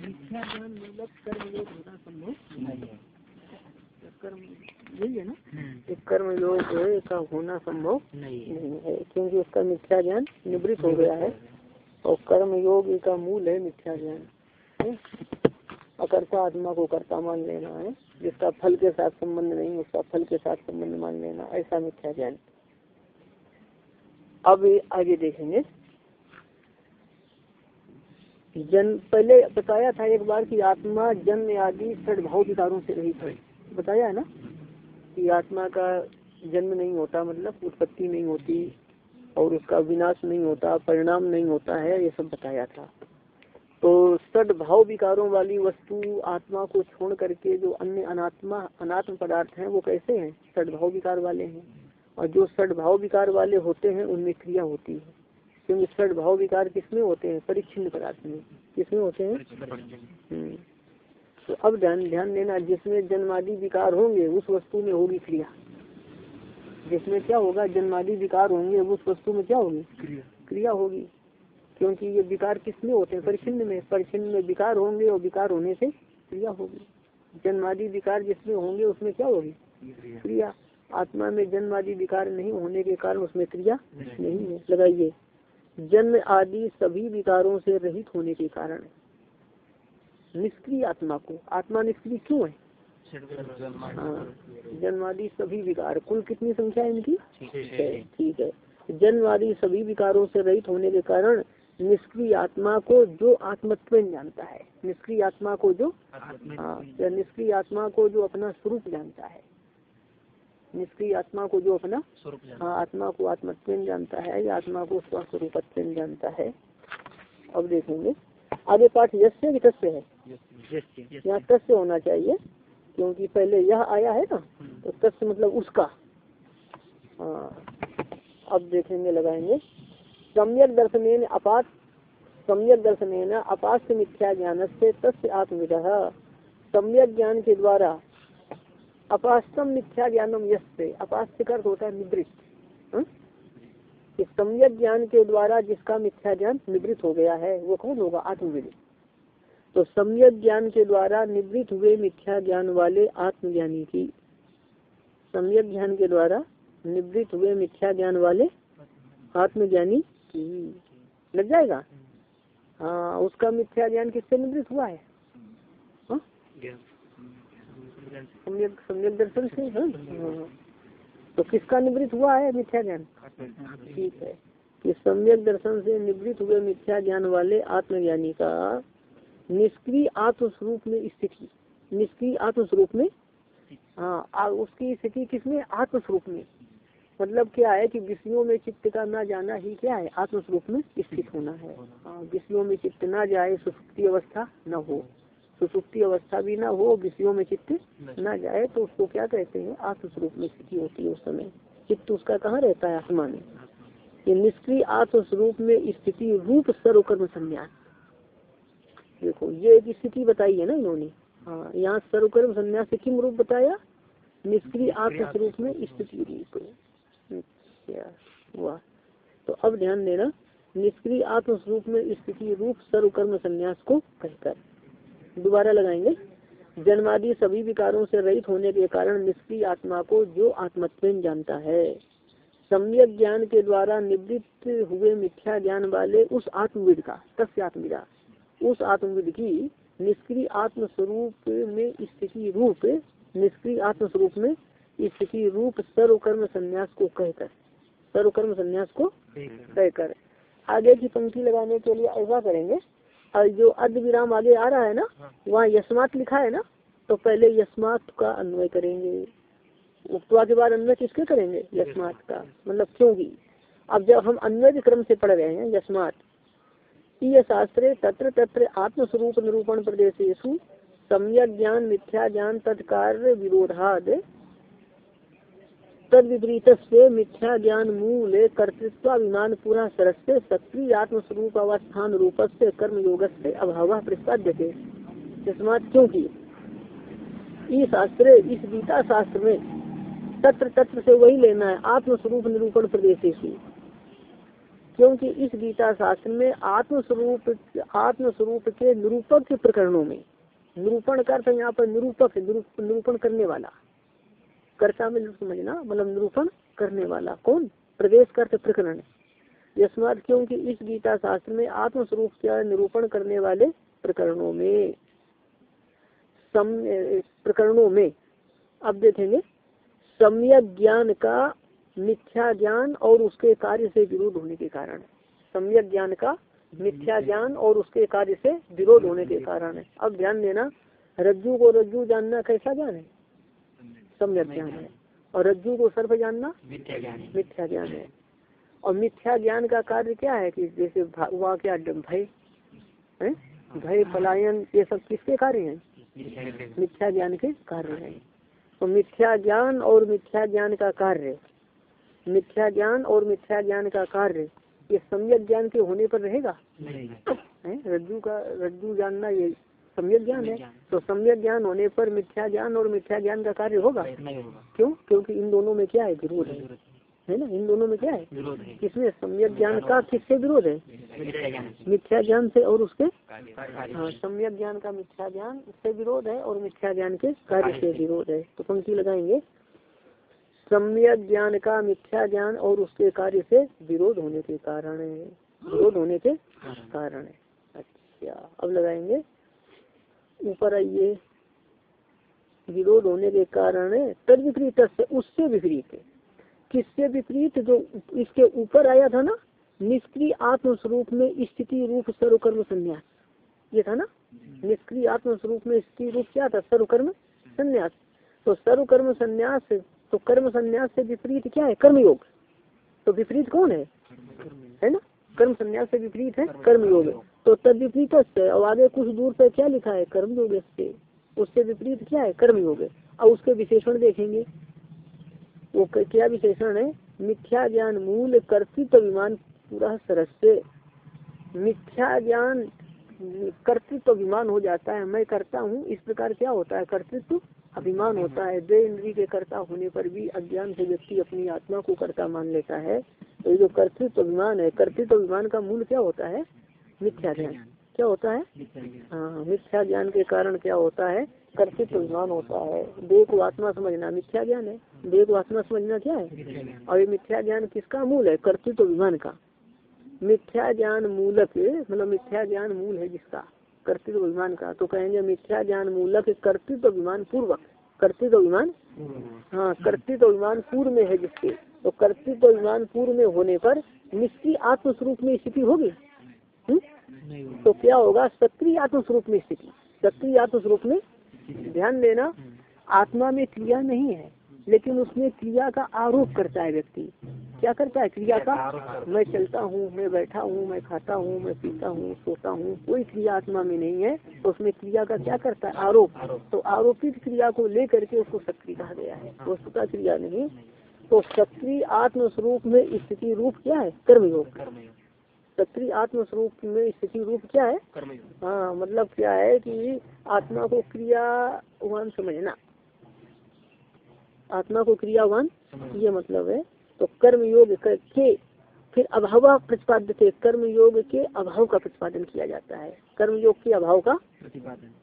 मिथ्या ज्ञान मूलक कर्म योग होना संभव नहीं है। कर्म यही है ना? कर्म योग का होना संभव नहीं है। क्योंकि उसका मिथ्या ज्ञान निवृत्त हो गया है। और कर्म योग का मूल है मिथ्या ज्ञान। अकर्ता आत्मा को कर्ता मान लेना है जिसका फल के साथ संबंध नहीं उसका फल के साथ संबंध मान लेना ऐसा मिथ्या ज्ञान। अब आगे देखेंगे। जन, पहले बताया था एक बार कि आत्मा जन्म आदि सदभाव विकारों से रहित है। बताया है ना? कि आत्मा का जन्म नहीं होता मतलब उत्पत्ति नहीं होती और उसका विनाश नहीं होता, परिणाम नहीं होता है, ये सब बताया था। तो सदभाव विकारों वाली वस्तु आत्मा को छोड़ करके जो अन्य अनात्मा, अनात्म पदार्थ हैं, वो कैसे हैं? सदभाव विकार वाले हैं। और जो सदभाव विकार वाले होते हैं, उनमें क्रिया होती है। क्योंकि सदभाव विकार किसमें होते हैं? परिच्छिन्न पदार्थ में। किसमें होते हैं? हम्म। तो अब ध्यान ध्यान देना जिसमें जन्मादि विकार होंगे उस वस्तु में होगी क्रिया। जिसमें क्या होगा? जन्मादि विकार होंगे उस वस्तु में क्या होगी? क्रिया। होगी। क्योंकि ये विकार किसमें होते हैं? परिचिन्न में। परिचिन्न में विकार होंगे और विकार होने से क्रिया होगी। जन्मादि विकार जिसमें होंगे उसमें क्या होगी? क्रिया। आत्मा में जन्म आदि विकार नहीं होने के कारण उसमें क्रिया नहीं है। लगाइए। जन्म आदि सभी विकारों से रहित होने के कारण निष्क्रिय आत्मा को आत्मा निष्क्रिय क्यों है? हाँ जन्मादि सभी विकार कुल कितनी संख्या है इनकी? ठीक है। जन्म आदि सभी विकारों से रहित होने के कारण निष्क्रिय आत्मा को जो आत्मत्व जानता है निष्क्रिय आत्मा को जो हाँ निष्क्रिय आत्मा को जो अपना स्वरूप जानता है निष्क्रिय आत्मा को जो अपना हाँ। आत्मा को आत्मत्व जानता है या आत्मा को स्वस्वरूप जानता है। अब देखेंगे। आगे पाठ यश्य की तस्य है यहाँ तस्य होना चाहिए क्योंकि पहले यह आया है ना तो तस्य मतलब उसका। हाँ अब देखेंगे लगाएँगे। सम्यक दर्शन अपात सम्यक दर्शन अपास्य मिथ्या ज्ञान से तस्य आत्मविद। सम्यक ज्ञान के द्वारा अपास्तम मिथ्या ज्ञानम यसे अपास्य कर होता है निवृत्त हाँ? सम्यक ज्ञान के द्वारा जिसका मिथ्या ज्ञान निवृत्त हो गया है, वो कौन होगा? आत्मविद। तो सम्यक ज्ञान के द्वारा निवृत्त हुए मिथ्या ज्ञान वाले आत्मज्ञानी की, सम्यक ज्ञान के द्वारा निवृत्त हुए मिथ्या ज्ञान वाले आत्मज्ञानी की। लग जाएगा? हाँ उसका मिथ्या ज्ञान किससे निवृत्त हुआ है? हाँ? सम्यक दर्शन से हाँ। तो किसका निवृत्त हुआ है मिथ्या ज्ञान? ठीक है। कि सम्यक दर्शन से निवृत्त हुए मिथ्या ज्ञान वाले आत्मज्ञानी का निष्क्रिय आत्मस्वरूप में स्थिति, निष्क्रिय आत्मस्वरूप में? हाँ उसकी स्थिति किसमें? आत्मस्वरूप में। मतलब क्या है कि विषयों में चित्त का ना जाना ही क्या है? आत्मस्वरूप में स्थित होना है। हाँ विषयों में चित्त ना जाए, सुसुप्ति अवस्था न हो। सुसुप्ति अवस्था भी ना हो विषयों में चित्त ना जाए तो उसको क्या कहते हैं? आत्मस्वरूप में स्थिति होती है उस समय। चित्त उसका कहाँ रहता है? आत्मा में। ये निष्क्रिय आत्मस्वरूप में स्थिति रूप सर्वकर्म संन्यास। देखो ये एक स्थिति बताई है ना इन्होंने। हाँ। यहाँ सर्वकर्म संन्यास किम रूप बताया? निष्क्रिय आत्मस्वरूप में स्थिति रूप वाह तो अब ध्यान देना निष्क्रिय आत्मस्वरूप में स्थिति रूप सर्वकर्म संन्यास को कहकर। दोबारा लगाएँगे। जन्मादि सभी विकारों से रहित होने के कारण निष्क्रिय आत्मा को जो आत्मत्व जानता है सम्यक ज्ञान के द्वारा निवृत्त हुए मिथ्या ज्ञान वाले उस आत्मविद का तस्य आत्मविदा उस आत्मविद की निष्क्रिय आत्म स्वरूप में स्थिति रूप निष्क्रिय आत्म स्वरूप में स्थिति रूप सर्वकर्म संन्यास को कहकर सर्वकर्म संन्यास को कहकर। आगे की पंक्ति लगाने के लिए ऐसा करेंगे और जो अर्ध विराम आगे आ रहा है ना वहाँ यशमात लिखा है ना तो पहले यशमात का अन्वय करेंगे। उक्तवा के बाद अन्वय किसके करेंगे? यशमात का। मतलब क्योंकि अब जब हम अन्वय क्रम से पढ़ रहे हैं यशमात शास्त्रे तत्र तत्र आत्मस्वरूप निरूपण प्रदेश सम्यक ज्ञान मिथ्या ज्ञान तत्कार विरोधाद तद विपरीत से मिथ्या ज्ञान मूल कर्तृत्वाभिमान पूरा सरस्य सक्रिय आत्मस्वरूप अवस्थान रूप से कर्म योग से अभाव प्रतिपाद्य थे क्योंकि इस शास्त्र, इस गीता शास्त्र में तत्र तत्र से वही लेना है, आत्मस्वरूप निरूपण प्रदेश क्योंकि इस गीता शास्त्र में आत्मस्वरूप आत्मस्वरूप के निरूपक के प्रकरणों में, निरूपण का यहाँ पर निरूपक निरूपण करने वाला। कर्ता में समझना मतलब निरूपण करने वाला कौन? प्रवेश का अर्थ प्रकरण। यशमात क्योंकि इस गीता शास्त्र में आत्मस्वरूप का निरूपण करने वाले प्रकरणों में सम प्रकरणों में अब देखेंगे सम्यक ज्ञान का मिथ्या ज्ञान और उसके कार्य से विरोध होने के कारण। सम्यक ज्ञान का मिथ्या ज्ञान और उसके कार्य से विरोध होने के कारण। है अब ध्यान देना रज्जू को रज्जू जानना कैसा ज्ञान है? सम्यक ज्ञान है। और रज्जु को सर्प जानना मिथ्या ज्ञान है। और मिथ्या ज्ञान का कार्य क्या है कि जैसे वहाँ क्या भय भय पलायन ये सब किसके कार्य हैं? मिथ्या ज्ञान के। कार्य है। तो मिथ्या ज्ञान और मिथ्या ज्ञान का कार्य मिथ्या ज्ञान और मिथ्या ज्ञान का कार्य ये सम्यक ज्ञान के होने पर रहेगा? रज्जु का रज्जु जानना ये सम्यक ज्ञान है तो सम्यक ज्ञान होने पर मिथ्या ज्ञान और मिथ्या ज्ञान का कार्य होगा। क्यों? क्योंकि इन दोनों में क्या है? विरोध है। है। ना? इन दोनों में क्या है? किसमें सम्यक ज्ञान का किससे विरोध है? मिथ्या ज्ञान से। और उसके? हाँ सम्यक ज्ञान का मिथ्या ज्ञान से विरोध है और मिथ्या ज्ञान के कार्य से विरोध है। तो पंक्ति लगाएँगे। सम्यक ज्ञान का मिथ्या ज्ञान और उसके कार्य से विरोध होने के कारण है। विरोध होने के कारण है। अच्छा अब लगाएँगे। ऊपर आइए। विरोध होने के कारण है तद विपरीत उससे विपरीत। किससे विपरीत? जो इसके ऊपर आया था ना निष्क्रिय आत्म स्वरूप में स्थिति रूप सर्वकर्म संन्यास। ये था ना? निष्क्रिय आत्म स्वरूप में स्थिति रूप क्या था? सर्वकर्म संन्यास। तो सर्वकर्म संन्यास तो कर्म संन्यास से विपरीत क्या है? कर्मयोग। तो विपरीत कौन है? है ना? कर्म संन्यास से विपरीत है कर्म योग तो तद विपरीत और आगे कुछ दूर पर क्या लिखा है? कर्म योग उससे विपरीत क्या है? कर्म योग। और उसके विशेषण देखेंगे। वो क्या विशेषण है? मिथ्या ज्ञान मूल कर्तृत्व विमान पूरा सरस से। मिथ्या ज्ञान, कर्तृत्व अभिमान हो जाता है। मैं करता हूँ, इस प्रकार क्या होता है? कर्तृत्व अभिमान होता है। दे इंद्री के कर्ता होने पर भी अज्ञान से व्यक्ति अपनी आत्मा को कर्ता मान लेता है। तो ये जो कर्तृत्व अभिमान है, कर्तृत्व अभिमान का मूल क्या होता है? मिथ्या ज्ञान क्या होता है? हाँ मिथ्या ज्ञान के कारण क्या होता है? कर्तृत्व अभिमान होता है। देह को आत्मा समझना मिथ्या ज्ञान है। देह को आत्मा समझना क्या है? और ये मिथ्या ज्ञान किसका मूल है? कर्तृत्व अभिमान का। मिथ्या ज्ञान मूलक मतलब मिथ्या ज्ञान मूल है जिसका? कर्तृत्व अभिमान का। तो कहेंगे मिथ्या ज्ञान मूलक कर्तृत्व अभिमान पूर्वक। कर्तृत्व अभिमान हाँ कर्तृत्व अभिमान पूर्व में है जिसके। तो कर्तृत्व अभिमान पूर्व में होने पर निश्चित आत्मस्वरूप में स्थिति होगी? तो क्या होगा? सक्रिय आत्मस्वरूप में स्थिति। सक्रिय आत्मस्वरूप में ध्यान देना, आत्मा में क्रिया नहीं है, लेकिन उसमें क्रिया का आरोप करता है व्यक्ति। क्या करता है? क्रिया का? मैं चलता हूँ, मैं बैठा हूँ, मैं खाता हूँ, मैं पीता हूँ, सोता हूँ, कोई क्रिया आत्मा में नहीं है तो उसमें क्रिया का क्या करता है? आरोप। तो आरोपित क्रिया को लेकर के उसको सक्रिय कहा गया है। वस्तुता क्रिया नहीं तो सक्रिय आत्म स्वरूप में स्थिति रूप क्या है? कर्मयोग। सक्रिय आत्म स्वरूप में स्थिति रूप क्या है? हाँ मतलब क्या है कि आत्मा को क्रियावान समझना। आत्मा को क्रियावान ये मतलब है। तो कर्म योग के फिर अभाव प्रतिपाद्य थे। कर्म योग के अभाव का प्रतिपादन किया जाता है। कर्म योग के अभाव का प्रतिपादन।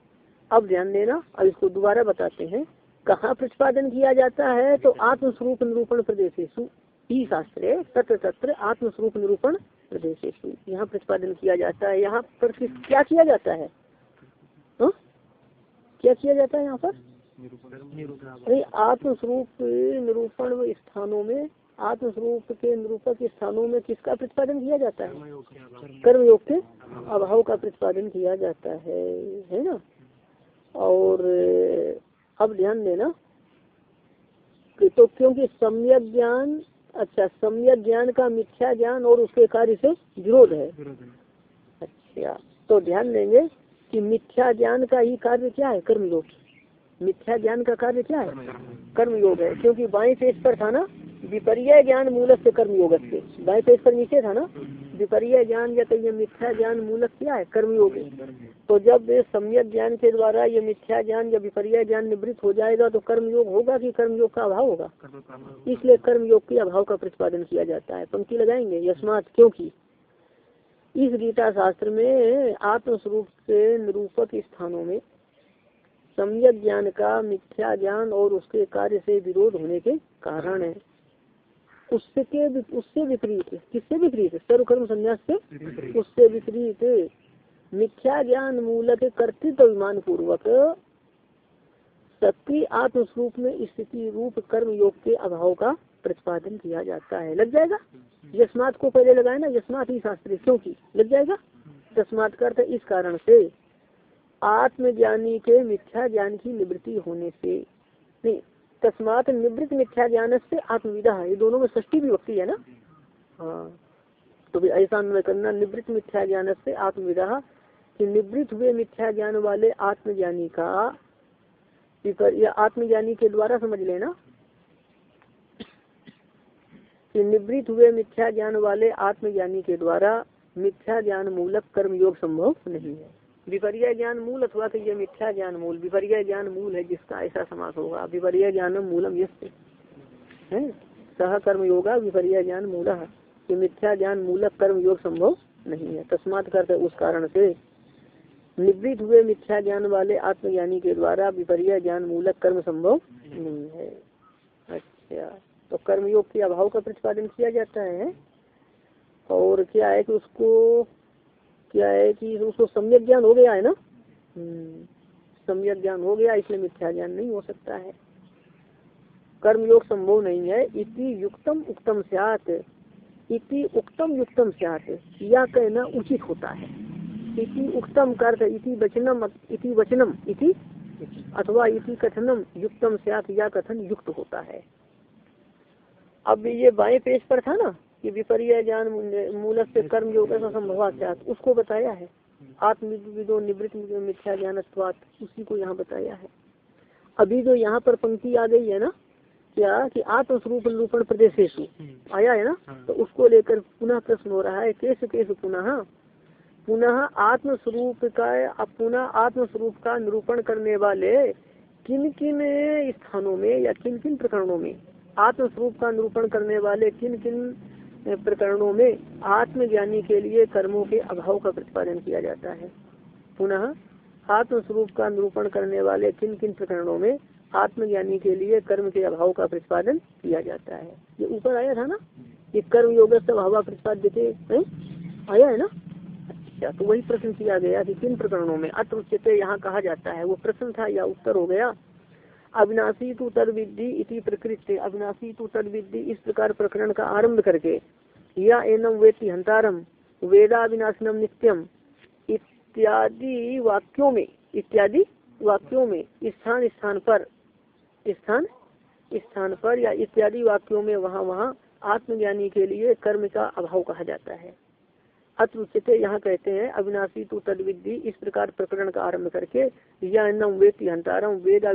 अब ध्यान देना अब इसको दोबारा बताते हैं। कहाँ प्रतिपादन किया जाता है? तो आत्मस्वरूप निरूपण प्रदेश ही शास्त्र तत्र तत्र आत्मस्वरूप निरूपण प्रदेश यहाँ प्रतिपादन किया जाता है, यहाँ पर क्या किया जाता है? हा? क्या किया जाता है यहाँ पर? अरे आत्मस्वरूप निरूपण स्थानों में, आत्मस्वरूप के निरूपक स्थानों में किसका प्रतिपादन किया जाता है? कर्मयोग के अभाव का प्रतिपादन किया जाता है है ना? और, अब ध्यान देना तो क्योंकि सम्यक ज्ञान अच्छा सम्यक ज्ञान का मिथ्या ज्ञान और उसके कार्य से विरोध है। अच्छा तो ध्यान देंगे कि मिथ्या ज्ञान का ही कार्य क्या है? कर्मयोग। मिथ्या ज्ञान का कार्य क्या है? कर्मयोग है क्योंकि बाएँ पेज पर था ना विपर्य ज्ञान मूलक से कर्म योग से बाएँ पेज पर नीचे था ना? विपर्य ज्ञान या तो ये मिथ्या ज्ञान मूलक क्या है? कर्म योग तो जब सम्यक ज्ञान के द्वारा ये मिथ्या ज्ञान या विपर्य ज्ञान निवृत्त हो जाएगा तो कर्मयोग होगा कि कर्मयोग का अभाव होगा? इसलिए कर्मयोग के अभाव का प्रतिपादन किया जाता है। पंक्ति लगाएँगे यशमात क्योंकि? इस गीता शास्त्र में आत्मस्वरूप के निरूपक स्थानों में सम्यक ज्ञान का मिथ्या ज्ञान और उसके कार्य से विरोध होने के कारण है। उससे के उससे विपरीत किससे विपरीत? सर्वकर्म संन्यास से उससे विपरीत। मिथ्या ज्ञान मूलक कर्तृत्व अभिमान पूर्वक शक्ति आत्मस्वरूप में स्थिति रूप कर्म योग के अभाव का प्रतिपादन किया जाता है। लग जाएगा? यशमात को पहले लगाए ना यशमात ही शास्त्री क्योंकि? लग जाएगा? तस्मात करते इस कारण से आत्मज्ञानी के मिथ्या ज्ञान की निवृत्ति होने से। नहीं तस्मात निवृत्त मिथ्या ज्ञान से आत्मविदा। ये दोनों में षष्टी भी होती है ना? हाँ। तो भी ऐसा अन्वय करना, निवृत्त मिथ्या ज्ञान से आत्मविदा कि निवृत्त हुए मिथ्या ज्ञान वाले आत्मज्ञानी का, या आत्मज्ञानी के द्वारा समझ लेना कि निवृत्त हुए मिथ्या ज्ञान वाले आत्मज्ञानी के द्वारा मिथ्या ज्ञान मूलक कर्म योग संभव नहीं है। विपर्य ज्ञान मूल अथवा कि यह मिथ्या ज्ञान मूल, विपर्य ज्ञान मूल है जिसका ऐसा समास होगा। विपर्य ज्ञान मूलम यश है? सह कर्म योगा विपर्य ज्ञान मूल। कि मिथ्या ज्ञान मूलक कर्म योग संभव नहीं है। तस्मात करते उस कारण से निवृत्त हुए मिथ्या ज्ञान वाले आत्मज्ञानी के द्वारा विपर्य ज्ञान मूलक कर्म संभव नहीं है। अच्छा तो कर्मयोग के अभाव का प्रतिपादन किया जाता है। और क्या है कि उसको क्या है कि उसको सम्यक ज्ञान हो गया है ना? हम्म, सम्यक ज्ञान हो गया इसलिए मिथ्या ज्ञान नहीं हो सकता है। कर्मयोग संभव नहीं है। इति युक्तम उक्तम स्यात। इति उक्तम युक्तम स्यात। या कहना उचित होता है। इति उक्तम कर इति वचनम इति वचनम इति अथवा इति कथनम युक्तम स्यात या कथन युक्त होता है। अब ये बाएँ पेज पर था ना? कि विपर्य ज्ञान मूल से कर्म योग संभव उसको बताया है। आत्मविदो निवृत्त मिथ्या ज्ञान उसी को यहाँ बताया है। अभी जो यहाँ पर पंक्ति आ गई है ना क्या कि आत्मस्वरूप निरूपण प्रदेश आया है ना? तो उसको लेकर पुनः प्रश्न हो रहा है केस केस पुनः। पुनः आत्मस्वरूप का पुनः आत्मस्वरूप का निरूपण करने वाले किन किन स्थानों में या किन किन प्रकरणों में? आत्मस्वरूप का निरूपण करने वाले किन किन प्रकरणों में आत्मज्ञानी के लिए कर्मों के अभाव का प्रतिपादन किया जाता है। पुनः आत्मस्वरूप का निरूपण करने वाले किन किन प्रकरणों में आत्मज्ञानी के लिए कर्म के अभाव का प्रतिपादन किया जाता है? ये ऊपर आया था ना? ये कर्म योग अभाव प्रतिपाद्य आया है ना? अच्छा तो वही प्रश्न किया गया कि किन प्रकरणों में उच्चते यहाँ कहा जाता है? वो प्रश्न था या उत्तर हो गया? अविनाशी तु तद विद्धि इति प्रकृत अविनाशी तु तद विद्धि इस प्रकार प्रकरण का आरंभ करके, या एनम वेति हंतारम वेदाविनाशनम नित्यम, इत्यादि वाक्यों में, इत्यादि वाक्यों में, स्थान स्थान पर, स्थान स्थान पर या इत्यादि वाक्यों में वहाँ वहाँ आत्मज्ञानी के लिए कर्म का अभाव कहा जाता है। अत्रुचिते यहाँ कहते हैं, अविनाशी तू तदविद्धि, इस प्रकार प्रकरण का आरंभ करके या नम वेद हंतारम वेद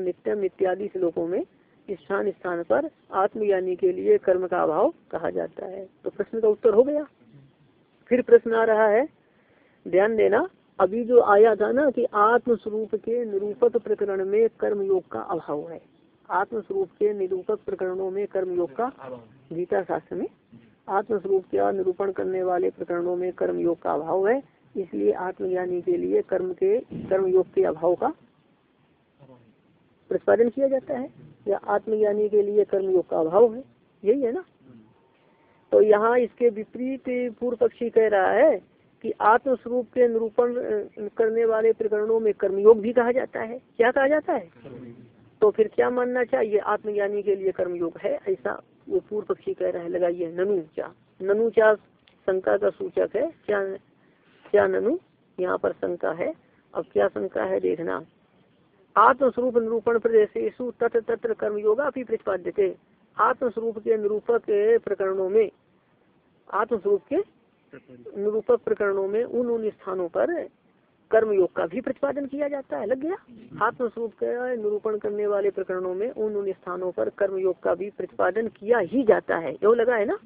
नित्यम इत्यादि श्लोकों में स्थान स्थान पर आत्मज्ञानी के लिए कर्म का अभाव कहा जाता है। तो प्रश्न का उत्तर हो गया। फिर प्रश्न आ रहा है, ध्यान देना, अभी जो आया था ना कि आत्म स्वरूप के निरूपक प्रकरण में कर्म योग का अभाव है। आत्म स्वरूप के निरूपक प्रकरणों में कर्म योग का गीता शास्त्र में आत्मस्वरूप का निरूपण करने वाले प्रकरणों में कर्म योग का अभाव है, इसलिए आत्मज्ञानी के लिए कर्म के कर्म योग के अभाव का प्रतिपादन किया जाता है, या आत्मज्ञानी के लिए कर्म योग का अभाव है, यही है ना? तो यहाँ इसके विपरीत पूर्व पक्षी कह रहा है कि आत्मस्वरूप के निरूपण करने वाले प्रकरणों में कर्मयोग भी कहा जाता है। क्या कहा जाता है? तो फिर क्या मानना चाहिए? आत्मज्ञानी के लिए कर्मयोग है ऐसा वो पूर्व पक्षी कह रहा है। लगाइए ननु क्या ननु क्या शंका का सूचक है। क्या क्या ननु? यहाँ पर शंका है। अब क्या शंका है देखना। आत्मस्वरूप निरूपण प्रदेश तत्र तत्र कर्म योगा भी प्रतिपाद्य आत्मस्वरूप के निरूपक प्रकरणों में आत्मस्वरूप के निरूपक प्रकरणों में उन उन स्थानों पर कर्म योग का भी प्रतिपादन किया जाता है। लग गया? आत्मस्वरूप का निरूपण करने वाले प्रकरणों में उन उन स्थानों पर कर्म योग का भी प्रतिपादन किया ही जाता है। यो लगा है ना?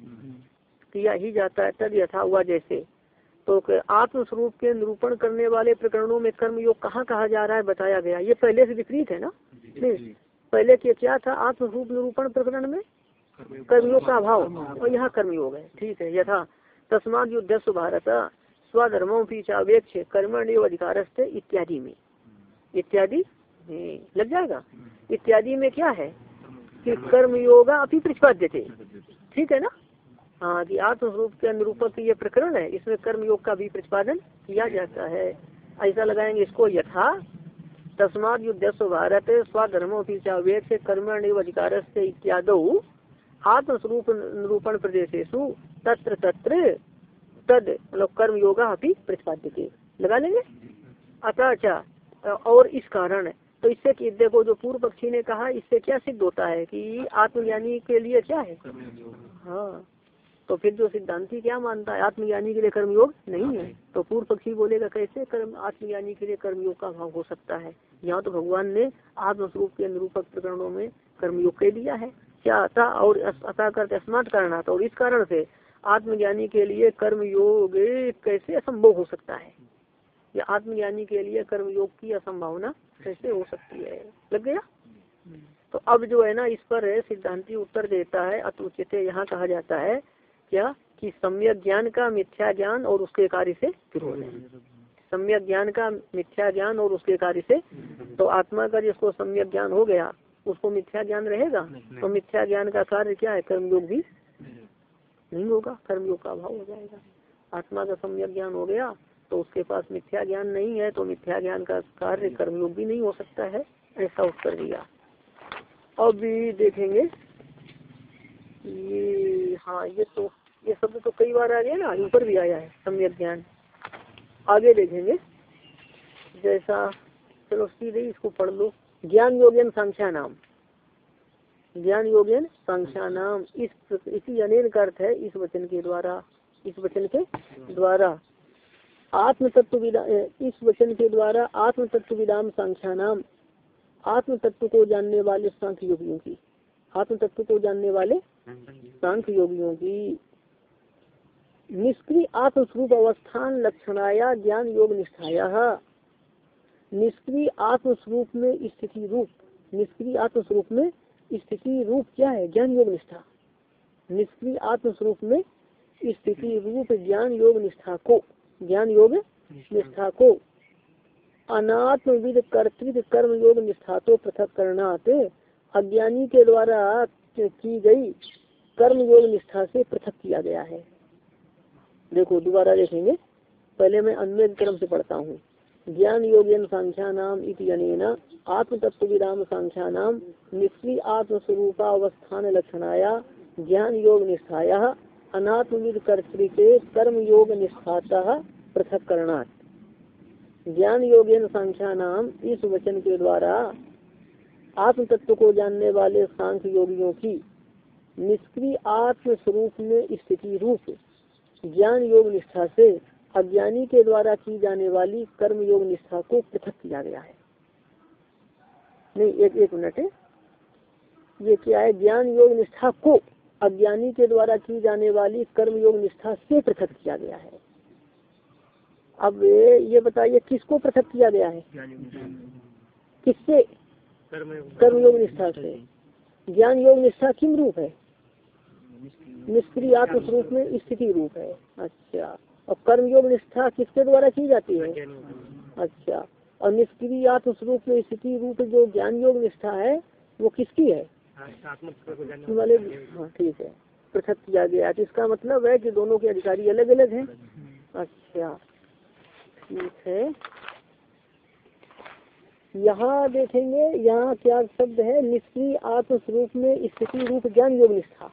किया ही जाता है तद यथा हुआ जैसे। तो आत्मस्वरूप के निरूपण करने वाले प्रकरणों में कर्म योग कहाँ कहा जा रहा है बताया गया। ये पहले से विपरीत है ना? नहीं? पहले के क्या था? आत्मस्वरूप निरूपण प्रकरण में? कर्मयोग का अभाव। और यहाँ कर्मयोग है। ठीक है यथा। तस्माद युद्ध भारत। स्वधर्मों की चावेक्ष कर्मण अधिकार इत्यादि में। इत्यादि? लग जाएगा? इत्यादि में क्या है? कि कर्म योगा अभी प्रतिपाद्य थे ठीक है ना? हाँ कि आत्मस्वरूप के अनुरूपक ये प्रकरण है इसमें कर्म योग का भी प्रतिपादन किया जाता है। ऐसा लगाएँगे इसको यथा तस्माद युद्ध भारत स्वधर्मो की चावेद से कर्म अधिकार से इत्यादि आत्मस्वरूप निरूपण प्रदेशेशु तत्र तत्र तद मतलब कर्म योगा अभी प्रतिपाद्य के लगा लेंगे? अतः अच्छा और इस कारण तो इससे देखो, जो पूर्व पक्षी ने कहा, इससे क्या सिद्ध होता है कि आत्मज्ञानी के लिए क्या है? हाँ तो फिर जो सिद्धांति क्या मानता है? आत्मज्ञानी के लिए कर्मयोग नहीं है। तो पूर्व पक्षी बोलेगा, कैसे कर्म, आत्मज्ञानी के लिए कर्मयोग का भाव हो सकता है? यहाँ तो भगवान ने आत्मस्वरूप के अनुरूपक प्रकरणों में कर्मयोग कह दिया है। क्या अतः और अतः करते अस्मात कारण और इस कारण से आत्मज्ञानी के लिए कर्म योग कैसे असंभव हो सकता है? या आत्मज्ञानी के लिए कर्म योग की असंभावना कैसे हो सकती है? लग गया? तो अब जो है ना इस पर सिद्धांति उत्तर देता है अतुचित यहाँ कहा जाता है क्या? कि सम्यक ज्ञान का मिथ्या ज्ञान और उसके कार्य से विरोध है। सम्यक ज्ञान का मिथ्या ज्ञान और उसके कार्य से तो आत्मा का जिसको सम्यक ज्ञान हो गया उसको मिथ्या ज्ञान रहेगा? तो मिथ्या ज्ञान का कार्य क्या है? कर्मयोग भी नहीं होगा कर्मयोग का अभाव हो जाएगा। आत्मा का सम्यक ज्ञान हो गया तो उसके पास मिथ्या ज्ञान नहीं है तो मिथ्या ज्ञान का कार्य कर्मयोग भी नहीं हो सकता है, ऐसा उत्तर दिया। अब भी देखेंगे। ये हाँ ये तो ये शब्द तो कई बार आ गया ना ऊपर भी आया है, सम्यक ज्ञान। आगे देखेंगे। जैसा, चलो सीधे इसको पढ़ लो। ज्ञान योगन संख्या नाम ज्ञान योगन संख्या नाम इस इसी अनेक का अर्थ है इस वचन के द्वारा, इस वचन के द्वारा। आत्म तत्व इस वचन के द्वारा आत्म तत्व विदाम संख्या नाम आत्म तत्व को जानने वाले सांख्य योगियों की। आत्म तत्व को जानने वाले सांख्य योगियों की। निष्क्रिय आत्मस्वरूप अवस्थान लक्षणाया ज्ञान योग निष्ठाया। निष्क्रिय आत्मस्वरूप में स्थिति रूप, निष्क्रिय आत्मस्वरूप में स्थिति रूप क्या है? ज्ञान योग निष्ठा। निष्क्रिय आत्मस्वरूप में स्थिति रूप ज्ञान योग निष्ठा को ज्ञान योग निष्ठा। को। अनात्मविद कर्तृत्व कर्म योग निष्ठा तो पृथक करना अज्ञानी के द्वारा की गई कर्म योग निष्ठा से पृथक किया गया है। देखो दोबारा देखेंगे। पहले मैं अन्य क्रम से पढ़ता हूँ। ज्ञान योगेन संख्या नाम इतन आत्म तत्व विराम संख्या नाम निष्क्रिय आत्मस्वरूपावस्थान लक्षणाया ज्ञान योग निष्ठाया अनात्मविद कर्तृ के कर्म योग निष्ठाता पृथक करना ज्ञान योगेन संख्या नाम इस वचन के द्वारा आत्म तत्व को जानने वाले सांख्य योगियों की निष्क्रिय आत्म स्वरूप में स्थिति रूप ज्ञान योग निष्ठा से अज्ञानी के द्वारा की जाने वाली कर्म योग निष्ठा को पृथक किया गया है। नहीं, एक एक मिनट ये क्या है? ज्ञान योग निष्ठा को अज्ञानी के द्वारा की जाने वाली कर्म योग निष्ठा से पृथक किया गया है। अब ये बताइए, किसको पृथक किया गया है? किससे? कर्म योग निष्ठा से। ज्ञान योग निष्ठा किम रूप है? निष्क्रिय आत्म स्वरूप में स्थिति रूप है। अच्छा। और कर्म योग निष्ठा किसके द्वारा की जाती है? अच्छा। और निष्क्रिय आत्म स्वरूप में स्थिति रूप जो ज्ञान योग निष्ठा है वो किसकी है? वाले हाँ। ठीक है। पृथक किया गया। तो इसका मतलब है कि दोनों के अधिकारी अलग अलग हैं। अच्छा। ठीक है। यहाँ देखेंगे यहाँ क्या शब्द है? निष्क्रिय आत्म स्वरूप में स्थिति रूप ज्ञान योग निष्ठा।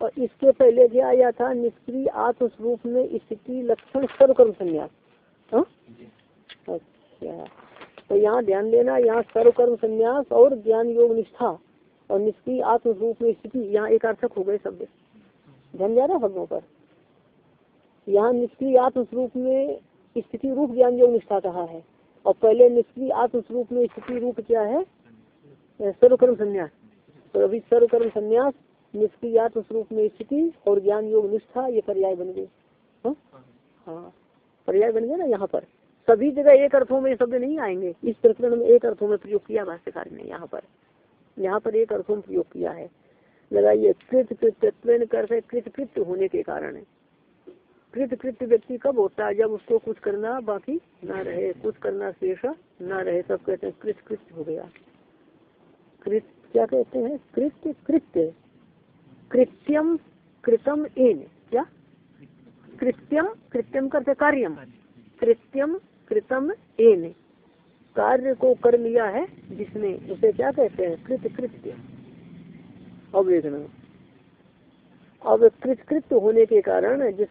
और इसके पहले क्या आया था निष्क्रिय आत्मस्वरूप में स्थिति लक्षण सर्वकर्म संन्यास हाँ? अच्छा। तो यहाँ ध्यान देना यहाँ सर्वकर्म संन्यास और ज्ञान योग निष्ठा और निष्क्रिय आत्म स्वरूप में स्थिति यहाँ एक अर्थक हो गए शब्द। ध्यान जा रहा भगवों पर? यहाँ निष्क्रिय आत्मस्वरूप में स्थिति रूप ज्ञान योग निष्ठा कहा है। और पहले निष्क्रिय आत्मस्वरूप में स्थिति रूप क्या है? सर्वकर्म संन्यास तो अभी सर्वकर्म संन्यास निष्क्रियात्म स्वरूप में स्थिति और ज्ञान योग निष्ठा, ये पर्याय बन गए। हाँ? हाँ। पर्याय बन गए ना यहाँ पर। सभी जगह एक अर्थों में शब्द नहीं आएँगे। इस प्रकरण में एक अर्थों में प्रयोग किया भाष्यकार ने यहाँ पर। यहाँ पर एक अर्थों में प्रयोग किया है। लगाइए कृत कृत कृत होने के कारण। कृत कृत्य व्यक्ति कब होता है? जब उसको कुछ करना बाकी ना रहे, कुछ करना शेष ना रहे सब कहते हैं कृत कृत्य हो गया। कृत क्या कहते हैं? कृत्य कृत्य कृत्यम कृतम एन क्या? कृत्यम कृत्यम करते कार्यम कृत्यम कृतम एन कार्य को कर लिया है जिसने, उसे क्या कहते हैं? कृत, कृत्य। अब देखना। अब कृतकृत होने के कारण, जिस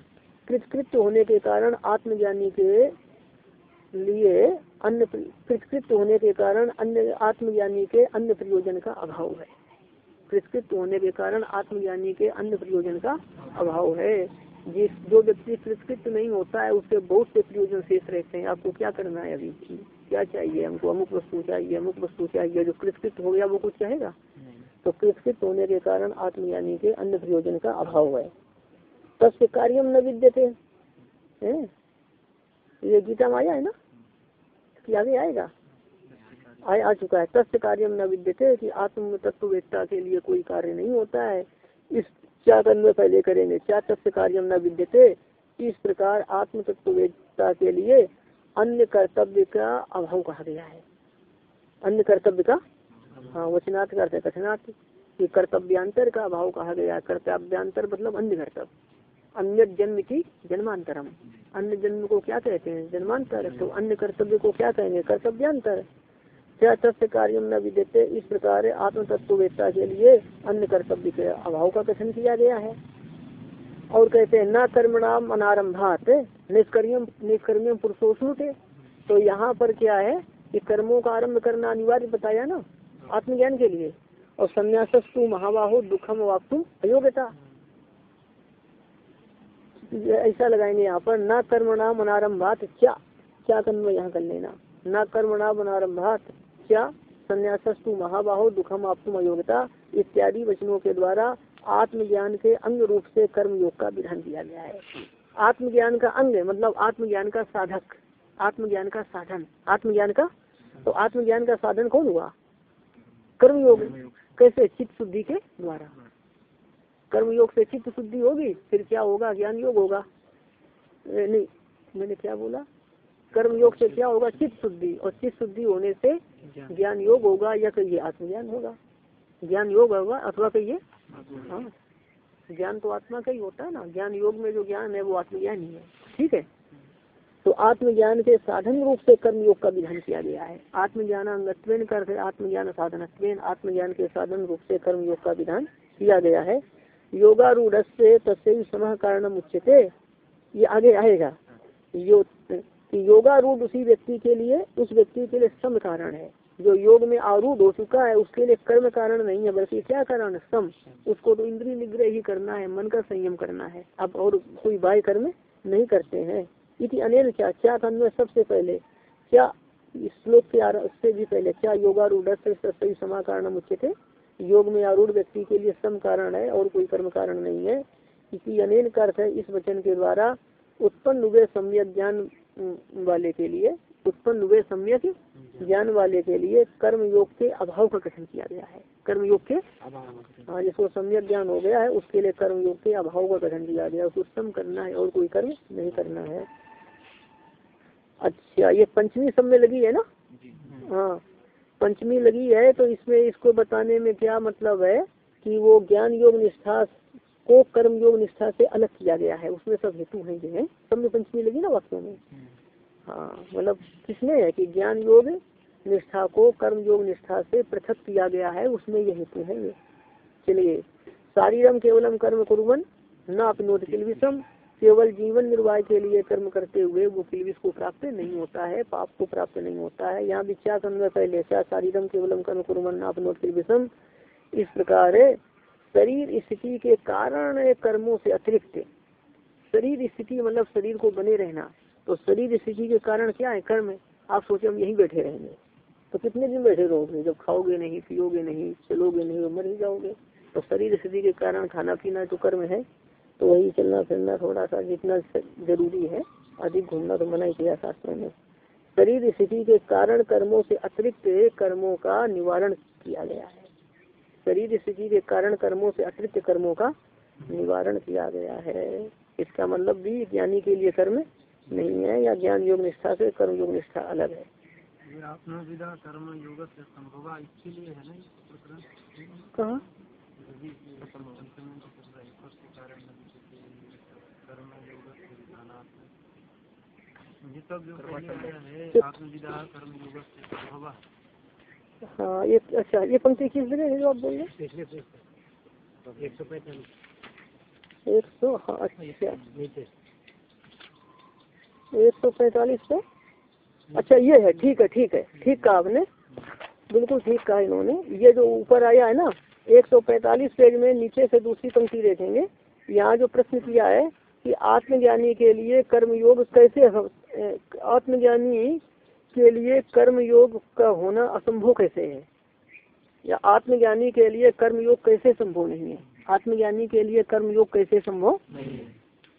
कृतकृत होने के कारण आत्मज्ञानी के लिए अन्य कृतकृत होने के कारण अन्य आत्मज्ञानी के अन्य प्रयोजन का अभाव है। कृतकृत होने के कारण आत्मज्ञानी के अन्य प्रयोजन का अभाव है। जिस जो व्यक्ति कृतकृत नहीं होता है उसके बहुत से प्रयोजन शेष रहते हैं। आपको क्या करना है अभी? क्या चाहिए? हमको अमुक वस्तु चाहिए, अमुक वस्तु चाहिए। जो कृतकृत हो गया, वो कुछ चाहेगा तो कृतकृत होने के कारण आत्मज्ञानी के अन्य प्रयोजन का अभाव है। तब तस्य कार्यम न विद्यते। ये गीता में आया है ना? कि आगे आएगा? आए आ चुका है। तस्य कार्यम न विद्यते कि आत्म तत्ववेत्ता के लिए कोई कार्य नहीं होता है। इस क्या अन्वय पहले करेंगे। क्या तस्य कार्यम न विद्यते इस प्रकार आत्म तत्ववेत्ता के लिए अन्य कर्तव्य का अभाव कहा गया है। अन्य कर्तव्य का? हाँ वचनार्थ करते कथनार्थ। कि कर्तव्यांतर का अभाव कहा गया कर्तव्यांतर मतलब अन्य कर्तव्य। अन्य जन्म की जन्मांतरम। अन्य जन्म को क्या कहते हैं? जन्मांतर। तो अन्य कर्तव्य को क्या कहेंगे? कर्तव्यांतर। क्या कार्य न विद्यते इस प्रकार आत्म तत्ववेत्ता के लिए अन्य कर्तव्य के अभाव का कथन किया गया है। और कहते हैं, न कर्मणाम अनारंभात निष्कर्मियम निष्कर्मियम पुरुषोष्णुते तो। यहाँ पर क्या है कि कर्मों का आरंभ करना अनिवार्य बताया ना, आत्मज्ञान के लिए। और संन्यासस्तु महाबाहो दुखम वाप्तु अयोग्यता। ऐसा लगाएँगे यहाँ पर, न कर्मणाम अनारंभात, क्या क्या कर्म यहाँ कर लेना? न कर्मणाम अनारंभात क्या संन्यासस्तु महाबाहो, दुखम आपतुम अयोग्यता इत्यादि वचनों के द्वारा आत्मज्ञान के अंग रूप से कर्म योग का विधान दिया गया है। आत्मज्ञान का अंग मतलब आत्मज्ञान का साधक, आत्मज्ञान का साधन। आत्मज्ञान का? तो आत्मज्ञान का साधन कौन हुआ? कर्म योग कैसे? चित्त शुद्धि के द्वारा। कर्म योग से चित्त शुद्धि होगी, फिर क्या होगा? ज्ञान योग होगा। नहीं, मैंने क्या बोला? कर्म योग से क्या होगा? चित्त शुद्धि। और चित्त शुद्धि होने से ज्ञान। योग होगा या कहिए आत्मज्ञान होगा? ज्ञान योग होगा अथवा कहिए हाँ। ज्ञान तो आत्मा का ही होता है ना। ज्ञान योग में जो ज्ञान है वो आत्मज्ञान ही है। ठीक है? तो आत्मज्ञान के साधन रूप से कर्म योग का विधान किया गया है। आत्मज्ञान अंगत्वेन कर आत्मज्ञान साधन आत्मज्ञान के साधन रूप से कर्म योग का विधान किया गया है। योगारूढ़ से तस्वीर सम कारण उच्चते ये आगे आएगा। यो योगारूढ़ उसी व्यक्ति के लिए, उस व्यक्ति के लिए सम कारण है। जो योग में आरूढ़ हो चुका है, उसके लिए कर्म कारण नहीं है, बल्कि क्या कारण सम। उसको तो इंद्रिय निग्रह ही करना है, मन का संयम करना है। अब और कोई बाह्य कर्म नहीं करते हैं। इति अनिल क्या? क्या तन्वय सबसे पहले? क्या श्लोक के से भी पहले, क्या योगारूढ़ सही समा कारण उच्च थे? योग में आरूढ़ व्यक्ति के लिए सम कारण है और कोई कर्म कारण नहीं है। इसी अनेक अर्थ है, इस वचन के द्वारा उत्पन्न हुए सम्यक ज्ञान वाले के लिए उत्पन्न हुए सम्यक ज्ञान वाले के लिए कर्म योग के अभाव का कथन किया गया है। कर्म योग के हाँ जिसको सम्यक ज्ञान हो गया है उसके लिए कर्म योग के अभाव का कथन किया गया उसको सम करना है और कोई कर्म नहीं करना है। अच्छा ये पंचमी सब में लगी है ना? हाँ पंचमी लगी है तो इसमें इसको बताने में क्या मतलब है कि वो ज्ञान योग निष्ठा को कर्म योग निष्ठा से अलग किया गया है। उसमें सब हेतु हैं जो है। सब में पंचमी लगी ना वाक्यों में? हाँ मतलब किसमें है कि ज्ञान योग निष्ठा को कर्म योग निष्ठा से पृथक किया गया है, उसमें ये हेतु है ये। चलिए, शारीरम केवलम कर्म कुरुवन, न अपनोत किलविषम केवल जीवन निर्वाह के लिए कर्म करते हुए वो किलविश को प्राप्त नहीं होता है, पाप को प्राप्त नहीं होता है। यहाँ कर्म पहले शारीरम केवलम कर्म कुरुवन, न अपनोत किलविषम इस प्रकार शरीर स्थिति के कारण कर्मों से अतिरिक्त शरीर स्थिति मतलब शरीर को बने रहना। तो शरीर स्थिति के कारण क्या है? कर्म आप सोचे हम यहीं बैठे रहेंगे। तो कितने दिन बैठे रहोगे? जब खाओगे नहीं, पियोगे नहीं, चलोगे नहीं मर ही जाओगे। तो शरीर स्थिति के कारण खाना पीना तो कर्म है। तो वही चलना फिरना थोड़ा सा जितना ज़रूरी है। अधिक घूमना तो मना ही किया शास्त्रों में शरीर स्थिति के कारण कर्मों से अतिरिक्त कर्मों का निवारण किया गया है। शरीर स्थिति के कारण कर्मों से अतिरिक्त कर्मों का निवारण किया गया है। इसका मतलब भी ज्ञानी के लिए कर्म नहीं है या ज्ञान योग निष्ठा से कर्म योग निष्ठा अलग है। कहा? कर्म योग से संभव इसके लिए है ये अच्छा ये पंक्ति किस जगह है जो आप बोल रहे एक सौ पैंतालीस। एक सौ हाँ अच्छा। एक सौ पैंतालीस पे? अच्छा ये है ठीक है ठीक है ठीक कहा आपने। बिल्कुल ठीक कहा इन्होंने। ये जो ऊपर आया है ना एक सौ पैंतालीस पेज में नीचे से दूसरी पंक्ति देखेंगे। यहाँ जो प्रश्न किया है कि आत्मज्ञानी के लिए कर्म योग कैसे आत्मज्ञानी के लिए कर्म योग का होना असंभव कैसे है? या आत्मज्ञानी के लिए कर्म योग कैसे संभव नहीं है? आत्मज्ञानी के लिए कर्म योग कैसे संभव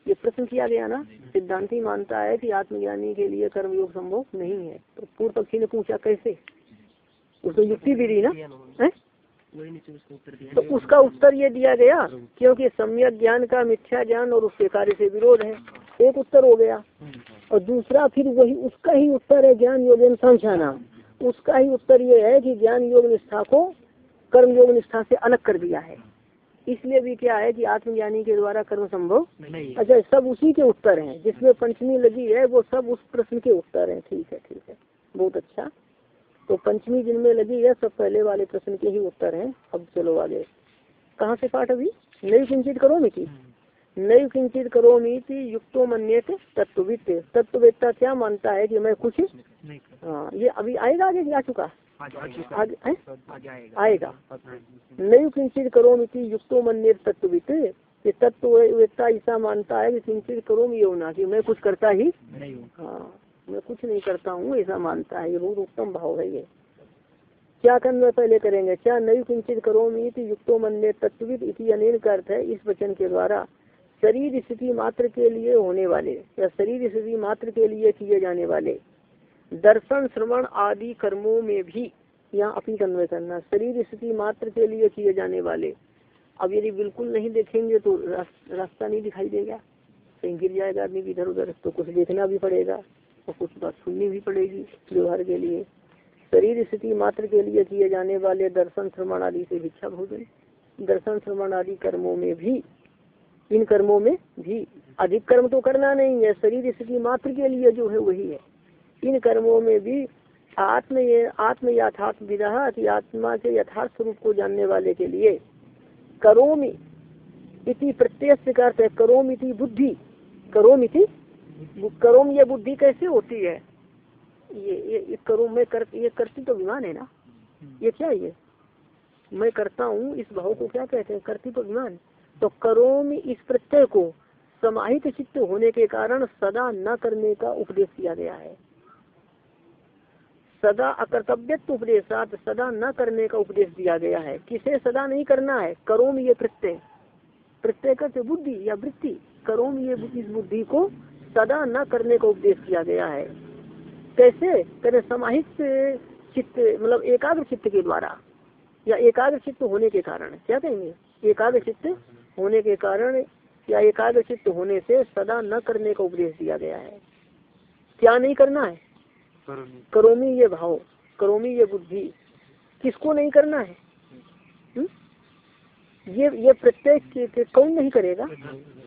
ये प्रश्न किया गया ना? सिद्धांति मानता है कि आत्मज्ञानी के लिए कर्म योग संभव नहीं है। तो पूर्व पक्षी ने पूछा कैसे? उसको युक्ति भी दी ना? है? तो उसका उत्तर ये दिया गया क्योंकि सम्यक ज्ञान का मिथ्या ज्ञान और उसके कार्य से विरोध है। एक उत्तर हो गया। और दूसरा फिर वही उसका ही उत्तर है ज्ञान योग संख्याना उसका ही उत्तर ये है कि ज्ञान योग निष्ठा को कर्म योग निष्ठा से अलग कर दिया है। इसलिए भी क्या है कि आत्मज्ञानी के द्वारा कर्म संभव अच्छा सब उसी के उत्तर हैं। जिसमें पंचमी लगी है वो सब उस प्रश्न के उत्तर हैं। ठीक है ठीक है। बहुत अच्छा। तो पंचमी जिनमें लगी है सब पहले वाले प्रश्न के ही उत्तर हैं। अब चलो आगे। कहाँ से पाठ अभी? नई चिंतित करो मिति नई किंचित करो मिति युक्तो मन्यत तत्वित तत्ववेत्ता क्या मानता है कि मैं कुछ हाँ? ये अभी आएगा आगे जा चुका? आगे आएगा। नई किंचित करो मिति युक्तो मन्यत तत्वित कि तत्ववेत्ता ऐसा मानता है कि किंचित करो ये होना की मैं कुछ करता ही हाँ। मैं कुछ नहीं करता हूँ ऐसा मानता है। ये बहुत उत्तम भाव है ये। क्या कर्म पहले करेंगे? क्या नई किंचित करो मीत युक्तो मन तत्वित इति अनिल का अर्थ है इस वचन के द्वारा। शरीर स्थिति मात्र के लिए होने वाले, या शरीर स्थिति मात्र के लिए किए जाने वाले दर्शन, श्रवण आदि कर्मों में भी यहाँ अपनी कन्वय करना, शरीर स्थिति मात्र के लिए किए जाने वाले। अब यदि बिल्कुल नहीं देखेंगे तो रास्ता नहीं दिखाई देगा। कहीं गिर जाएगा आदमी इधर उधर तो कुछ देखना भी पड़ेगा और कुछ बात सुननी भी पड़ेगी व्यवहार के लिए। शरीर स्थिति मात्र के लिए किए जाने वाले दर्शन, श्रवण आदि से भिक्षा भोजन, दर्शन, श्रवण आदि कर्मों में भी इन कर्मों में भी अधिक कर्म तो करना नहीं है, शरीर स्थिति मात्र के लिए जो है वही है। इन कर्मों में भी आत्म आत्म यथार्थ विधा आत्मा के यथार्थ स्वरूप को जानने वाले के लिए करोमि इति प्रत्यक्ष करते करोम इति बुद्धि। करोम इति करोम ये बुद्धि कैसे होती है? ये ये करोम में कर, ये करती तो विमान है ना? ये क्या ये? मैं करता हूँ, इस भाव को क्या कहते हैं? करती तो विमान। तो करोम इस प्रत्यय को समाहित चित्त होने के कारण सदा न करने का उपदेश किया गया है। सदा अकर्तव्यत्व उपदेशात सदा न करने का उपदेश दिया गया है। किसे सदा नहीं करना है? करोम ये प्रत्यय। प्रत्यय करते बुद्धि या वृत्ति करोम ये इस बुद्धि को सदा न करने का उपदेश किया गया है। कैसे? कहते समाहित चित्त मतलब एकाग्र चित्त के द्वारा या एकाग्र चित्त होने के कारण। क्या कहेंगे? एकाग्र चित्त होने के कारण या एकाग्र चित्त होने से सदा न करने का उपदेश दिया गया है। क्या नहीं करना है? करोमी। ये भाव करोमी ये बुद्धि किसको नहीं करना है? हुँ? ये ये प्रत्येक कौन नहीं करेगा?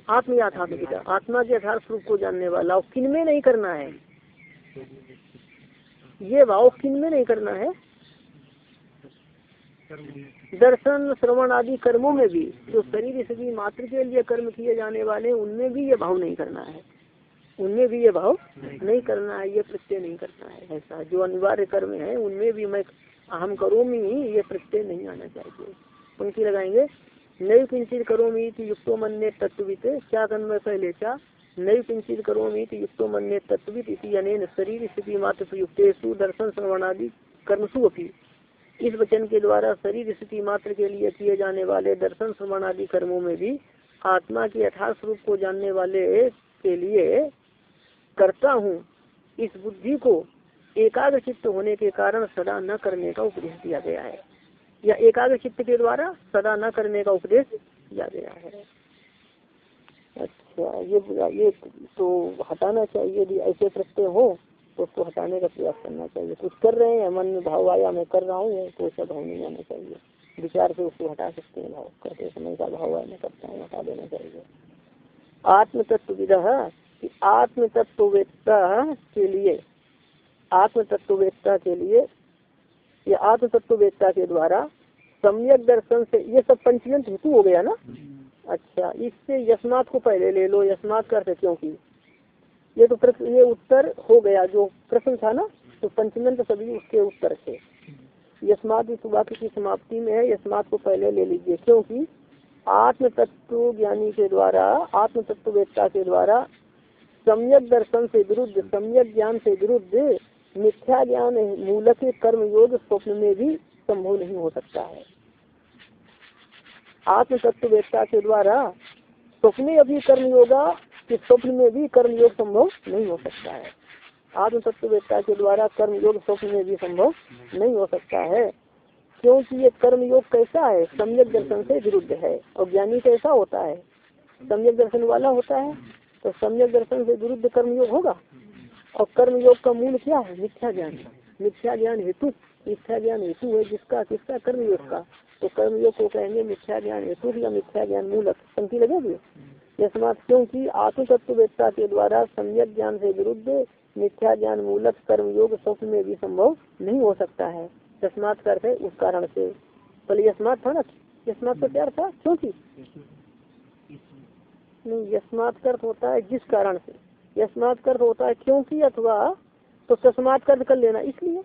आत्म याथात्मिकता आत्मा के यथार्थ स्वरूप को जानने वाला किन में नहीं करना है? ये भाव किन में नहीं करना है? दर्शन, श्रवण आदि कर्मों में भी, जो शरीर स्थिति मात्र के लिए कर्म किए जाने वाले उनमें भी ये भाव नहीं करना है। उनमें भी ये भाव नहीं करना है, ये प्रत्यय नहीं करना है। ऐसा जो अनिवार्य कर्म है, उनमें भी मैं अहम करो में ही ये प्रत्यय नहीं आना चाहिए। पंक्ति लगाएँगे नई किंचित करोमी युक्तो मन ने तत्वित क्या कर्म पहले क्या नई किंचित करोमी युक्तो मन ने तत्वित इति शरीर स्थिति मात्र प्रयुक्तेषु दर्शन श्रवणादि कर्मसु अपनी इस वचन के द्वारा शरीर स्थिति मात्र के लिए किए जाने वाले दर्शन श्रवण आदि कर्मों में भी आत्मा के यथार्थ रूप को जानने वाले के लिए करता हूँ। इस बुद्धि को एकाग्र चित्त होने के कारण सदा न करने का उपदेश दिया गया है। या एकाग्र चित्त के द्वारा सदा न करने का उपदेश दिया गया है। अच्छा ये ये तो हटाना चाहिए यदि ऐसे प्रत्यय हो तो उसको हटाने का प्रयास करना चाहिए। कुछ कर रहे हैं मन में भाव आया मैं कर रहा हूँ तो ऐसा भाव नहीं आना चाहिए। विचार से उसको हटा सकते हैं भाव करते समय का भाव आया मैं करता हूँ हटा देना चाहिए। आत्म तत्व विधा कि आत्म तत्ववेत्ता के लिए आत्म तत्ववेत्ता के लिए या आत्म तत्ववेत्ता के द्वारा सम्यक दर्शन से ये सब पंचयंत हेतु हो गया ना? अच्छा इससे यशनाथ को पहले ले लो यशनाथ करते क्योंकि? ये तो प्रश्न, ये उत्तर हो गया, जो प्रश्न था ना तो पंचमंत सभी उसके उत्तर थे। यशमात इस वाक्य की समाप्ति में है यशमात को पहले ले लीजिए, क्योंकि आत्म तत्व ज्ञानी के द्वारा आत्म तत्व तत्ववेत्ता के द्वारा, सम्यक दर्शन से विरुद्ध, सम्यक ज्ञान से विरुद्ध, मिथ्या ज्ञान मूलक कर्म योग स्वप्न में भी संभव नहीं हो सकता है। आत्म तत्ववेत्ता के द्वारा, स्वप्न अभी कर्म योगा कि स्वप्न में भी कर्म योग संभव नहीं हो सकता है। आत्म तत्ववेत्ता के द्वारा कर्म योग स्वप्न में भी संभव नहीं हो सकता है। क्योंकि ये कर्म योग कैसा है? सम्यक दर्शन से विरुद्ध है और ज्ञानी कैसा होता है। सम्यक दर्शन वाला होता है तो सम्यक दर्शन से विरुद्ध कर्म योग होगा? और कर्म योग का मूल क्या है? मिथ्या ज्ञान। मिथ्या ज्ञान हेतु। मिथ्या ज्ञान हेतु है जिसका, किसका? कर्म योग का। तो कर्म योग को कहेंगे मिथ्या ज्ञान हेतु या मिथ्या ज्ञान मूलक। पंक्ति लगेगी? यशमात क्योंकि आत्म तत्ववेत्ता के द्वारा सम्यक ज्ञान से विरुद्ध मिथ्या ज्ञान मूलक कर्म योग स्वप्न में भी संभव नहीं हो सकता है। यशमात अर्थ है उस कारण से। पहले यशमात था ना? यशमात का क्या था? क्योंकि? नहीं यशमात कर्थ होता है जिस कारण से। यशमात कर्थ होता है क्योंकि अथवा तो तस्मात कर्थ कर लेना, इसलिए।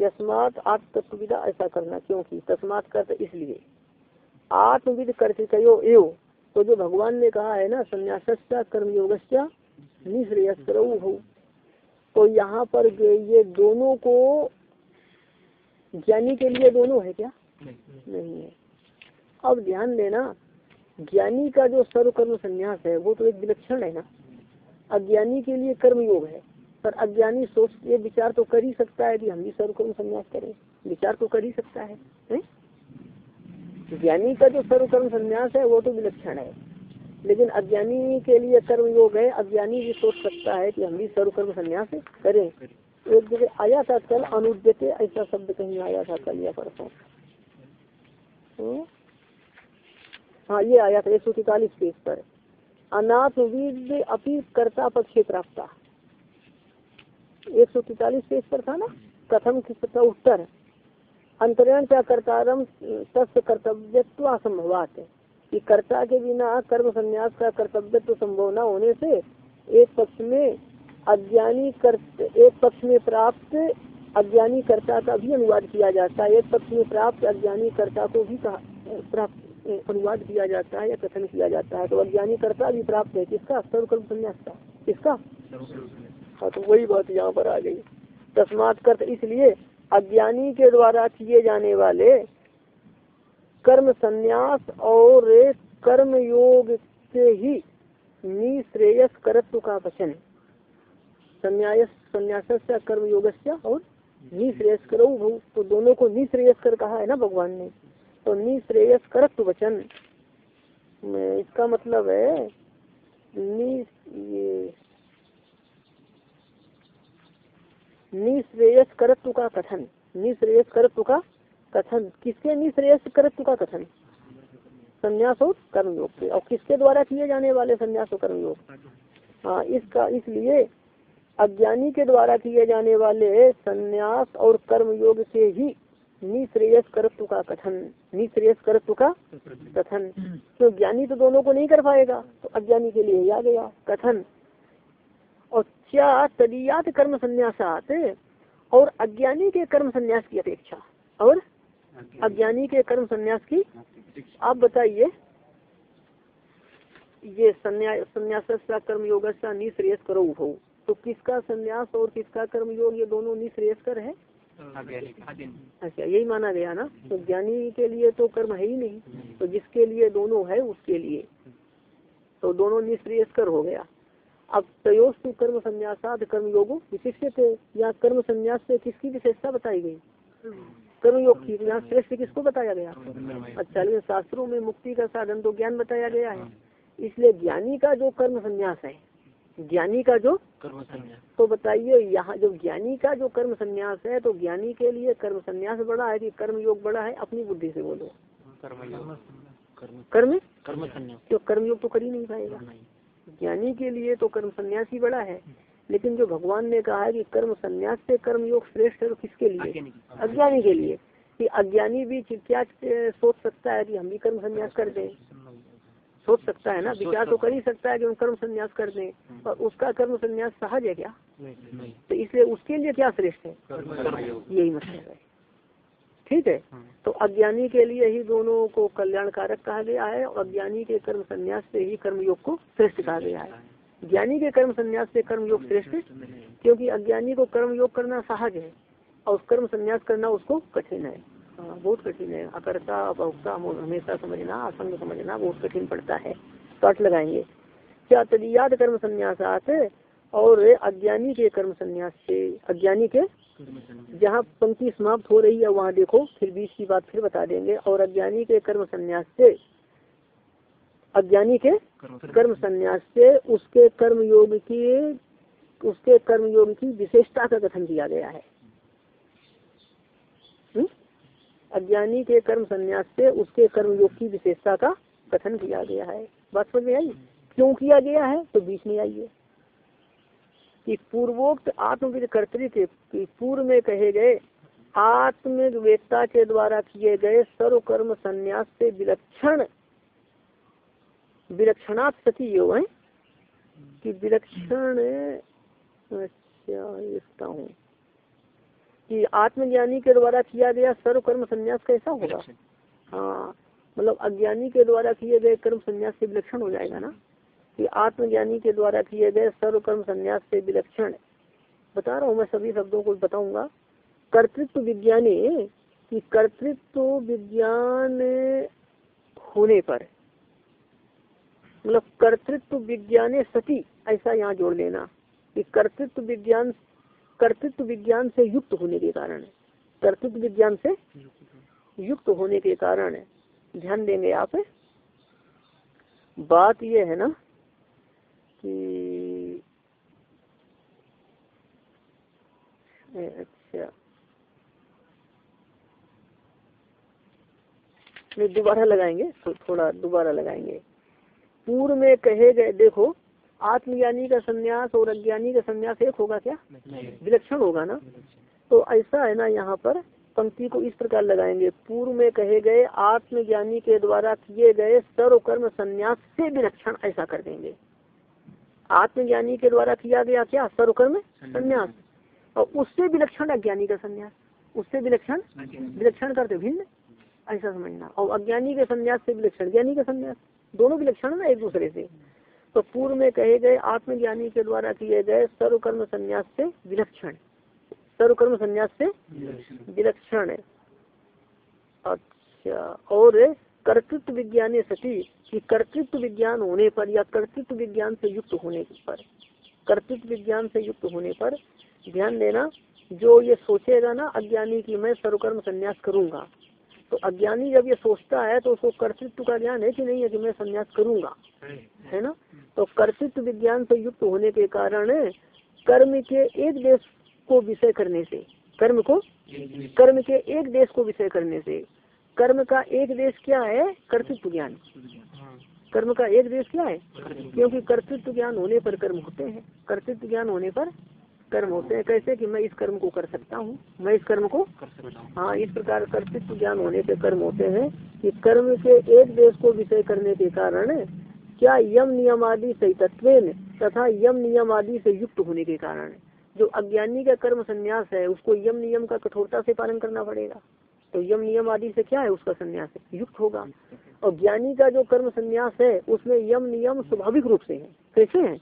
यस्मात आत्मविदा ऐसा करना क्योंकि तस्मात कर इसलिए। आत्मविद कर्तिकयो एव। तो जो भगवान ने कहा है ना संन्यास कर्मयोग तो यहाँ पर ये दोनों को ज्ञानी के लिए दोनों है क्या? नहीं, नहीं है। अब ध्यान देना ज्ञानी का जो सर्व कर्म संन्यास है वो तो एक विलक्षण है ना। अज्ञानी के लिए कर्म योग है। पर अज्ञानी सोच ये विचार तो कर ही सकता है कि हम भी सर्वकर्म संन्यास करें। विचार तो कर ही सकता है? ज्ञानी का जो सर्वकर्म संन्यास है, वो तो विलक्षण है। लेकिन अज्ञानी के लिए कर्म योग है, अज्ञानी भी सोच सकता है कि हम भी सर्वकर्म संन्यास करें। एक जगह आया था कल, अनुद्यते, ऐसा शब्द कहीं आया था कल या परसों। हाँ ये आया था एक सौ तैतालीस पेज पर। अनाथ विद अपी कर्ता पक्षे प्राप्त। एक सौ तैतालीस पेज पर था ना? कथम किसका उत्तर। अंतरण क्या कर्तारम तस् कर्तव्य असंभवात। कि कर्ता के बिना कर्म संन्यास का कर्तव्यत्व संभव न होने से एक पक्ष में अज्ञानी एक पक्ष में प्राप्त अज्ञानी कर्ता का भी अनुवाद किया जाता है। एक पक्ष में प्राप्त अज्ञानी कर्ता को भी प्राप्त, अनुवाद किया जाता है या कथन किया जाता है। तो अज्ञानी कर्ता भी प्राप्त है। किसका? सर्वकर्म संन्यास का। किसका? हाँ तो वही बात यहाँ पर आ गई। तस्मात कर्त इसलिए अज्ञानी के द्वारा किए जाने वाले कर्म संन्यास और कर्म योग से ही निश्रेयस करत्व का वचन संन्यास संन्यास कर्म योग और निश्रेयस करो तो दोनों को निश्रेयस कर कहा है ना भगवान ने? तो निश्रेयस करत्व वचन। इसका मतलब है, नि ये निश्रेयस करत्व का कथन। निश्रेयस करत्व का कथन। किसके निश्रेयस करत्व का कथन? संन्यास और कर्मयोग के। और किसके द्वारा किए जाने वाले संन्यास और कर्मयोग? हाँ इसका इसलिए अज्ञानी के द्वारा किए जाने वाले संन्यास और कर्मयोग से ही निश्रेयस करत्व का कथन, निश्रेयस करत्व का कथन। तो ज्ञानी तो दोनों को नहीं कर पाएगा तो अज्ञानी के लिए आ गया कथन। क्या तदीयात कर्म संन्यासात और अज्ञानी के कर्म संन्यास की अपेक्षा। और अज्ञानी। के कर्म संन्यास की आप बताइए। ये संन्यास कर्म योग निश्रेयस करो हो तो किसका संन्यास और किसका कर्म योग ये दोनों निश्रेयस्कर है? अच्छा यही माना गया ना? तो ज्ञानी के लिए तो कर्म है ही नहीं। तो जिसके लिए दोनों है उसके लिए। तो दोनों निश्रेयस्कर हो गया। अब तयोस्तु कर्म संन्यासाद कर्म योगो विशिष्ट या कर्म संन्यास से किसकी विशेषता बताई गई? कर्मयोग की। यहाँ श्रेष्ठ किसको बताया गया? अच्छा लेकिन शास्त्रों में मुक्ति का साधन तो ज्ञान बताया गया है। इसलिए ज्ञानी का जो कर्म संन्यास है ज्ञानी का जो कर्म संन्यास। तो बताइए यहाँ जो ज्ञानी का जो कर्म संन्यास है तो ज्ञानी के लिए कर्म संन्यास बड़ा है कि कर्म योग बड़ा है? अपनी बुद्धि से बोलो। कर्म कर्म? कर्म संन्यास। तो कर्म तो कर ही नहीं पाएगा। ज्ञानी के लिए तो कर्म संन्यास ही बड़ा है। लेकिन जो भगवान ने कहा है कि कर्म संन्यास से कर्म योग श्रेष्ठ है तो किसके लिए? अज्ञानी के लिए। कि अज्ञानी भी क्या सोच सकता है कि हम भी कर्म संन्यास कर दें? सोच सकता है ना? विचार तो कर ही सकता है कि हम कर्म संन्यास कर दें। पर उसका कर्म संन्यास सहज है क्या? तो इसलिए उसके लिए क्या श्रेष्ठ है? यही मतलब है। ठीक है? तो अज्ञानी के लिए ही दोनों को कल्याणकारक कहा गया है और अज्ञानी के कर्म संन्यास से ही कर्म योग को श्रेष्ठ कहा गया है। ज्ञानी के कर्म संन्यास से कर्म योग श्रेष्ठ? क्योंकि अज्ञानी को कर्म योग करना सहज है और कर्म संन्यास करना उसको कठिन है। हाँ, बहुत कठिन है। अकर्ता अपहुक्ता हमेशा समझना असंग समझना बहुत कठिन पड़ता है। कट लगाएँगे। क्या तदीयाद कर्म संन्यासात और अज्ञानी के कर्म संन्यास से अज्ञानी के जहाँ पंक्ति समाप्त हो रही है वहाँ देखो फिर बीच की बात फिर बता देंगे। और अज्ञानी के कर्म संन्यास से अज्ञानी के कर्म संन्यास से उसके कर्म योग की उसके कर्म योग की विशेषता का कथन किया गया है। हुँ? अज्ञानी के कर्म संन्यास से उसके कर्म योग की विशेषता का कथन किया गया है। बात समझ में आई? क्यों किया गया है? तो बीच में आइए। कि पूर्वोक्त आत्मविद कर्तृत्व की पूर्व में कहे गए आत्मवेदता के द्वारा किए गए सर्व कर्म संन्यास से विलक्षण विलक्षणात् सती योग है कि विलक्षण अच्छा लिखता हूँ कि आत्मज्ञानी के द्वारा किया गया सर्व कर्म संन्यास कैसा होगा? हाँ मतलब अज्ञानी के द्वारा किए गए कर्म संन्यास से विलक्षण हो जाएगा ना? कि आत्मज्ञानी के द्वारा किए गए सर्व कर्म संन्यास से विलक्षण बता रहा हूँ मैं सभी शब्दों को बताऊँगा। कर्तृत्व विज्ञानी, कि कर्तृत्व विज्ञान होने पर मतलब कर्तृत्व विज्ञान सती, ऐसा यहाँ जोड़ लेना, कि कर्तृत्व विज्ञान कर्तृत्व विज्ञान से युक्त होने के कारण कर्तृत्व विज्ञान से युक्त होने के कारण ध्यान देंगे आप। बात यह है ना कि अच्छा। नहीं दोबारा लगाएँगे तो थोड़ा दोबारा लगाएँगे। पूर्व में कहे गए देखो आत्मज्ञानी का संन्यास और अज्ञानी का संन्यास एक होगा क्या? विलक्षण होगा ना? तो ऐसा है ना यहाँ पर पंक्ति को इस प्रकार लगाएँगे। पूर्व में कहे गए आत्मज्ञानी के द्वारा किए गए सर्व कर्म संन्यास से विलक्षण ऐसा कर देंगे। आत्मज्ञानी के द्वारा किया गया क्या? सर्वकर्म संन्यास। और उससे विलक्षण अज्ञानी का संन्यास। उससे विलक्षण? विलक्षण करते भिन्न? ऐसा समझना। और अज्ञानी के संन्यास से विलक्षण। ज्ञानी का संन्यास। दोनों विलक्षण ना एक दूसरे से। तो पूर्व में कहे गए आत्मज्ञानी के द्वारा किए गए सर्वकर्म संन्यास से विलक्षण। सर्वकर्म संन्यास से विलक्षण। अच्छा और कर्तृत्व विज्ञान सती कि कर्तृत्व विज्ञान होने पर या कर्तृत्व विज्ञान से युक्त होने पर कर्तृत्व विज्ञान से युक्त होने पर ध्यान देना जो ये सोचेगा ना अज्ञानी की मैं सर्वकर्म संन्यास करूँगा। तो अज्ञानी जब ये सोचता है तो उसको कर्तृत्व का ज्ञान है कि नहीं है कि मैं संन्यास करूँगा? है ना? तो कर्तृत्व विज्ञान से युक्त होने के कारण कर्म के एक देश को विषय करने से कर्म को? कर्म के एक देश को विषय करने से कर्म का एक देश क्या है? कर्तृत्व ज्ञान। कर्म का एक देश क्या है? क्योंकि कर्तृत्व ज्ञान होने पर कर्म होते हैं। कर्तृत्व ज्ञान होने पर कर्म होते हैं। कैसे कि मैं इस कर्म को कर सकता हूँ? मैं इस कर्म को कर सकता हाँ इस प्रकार कर्तृत्व ज्ञान होने पे कर्म होते हैं कि कर्म के एक देश को विषय करने के कारण क्या यम नियम आदि सही तत्व तथा यम नियम आदि से युक्त होने के कारण जो अज्ञानी का कर्म संन्यास है, उसको यम नियम का कठोरता से पालन करना पड़ेगा। तो यम नियम आदि से क्या है उसका संन्यास? युक्त होगा। और ज्ञानी का जो कर्म संन्यास है, उसमें यम नियम स्वाभाविक रूप से है। कैसे है?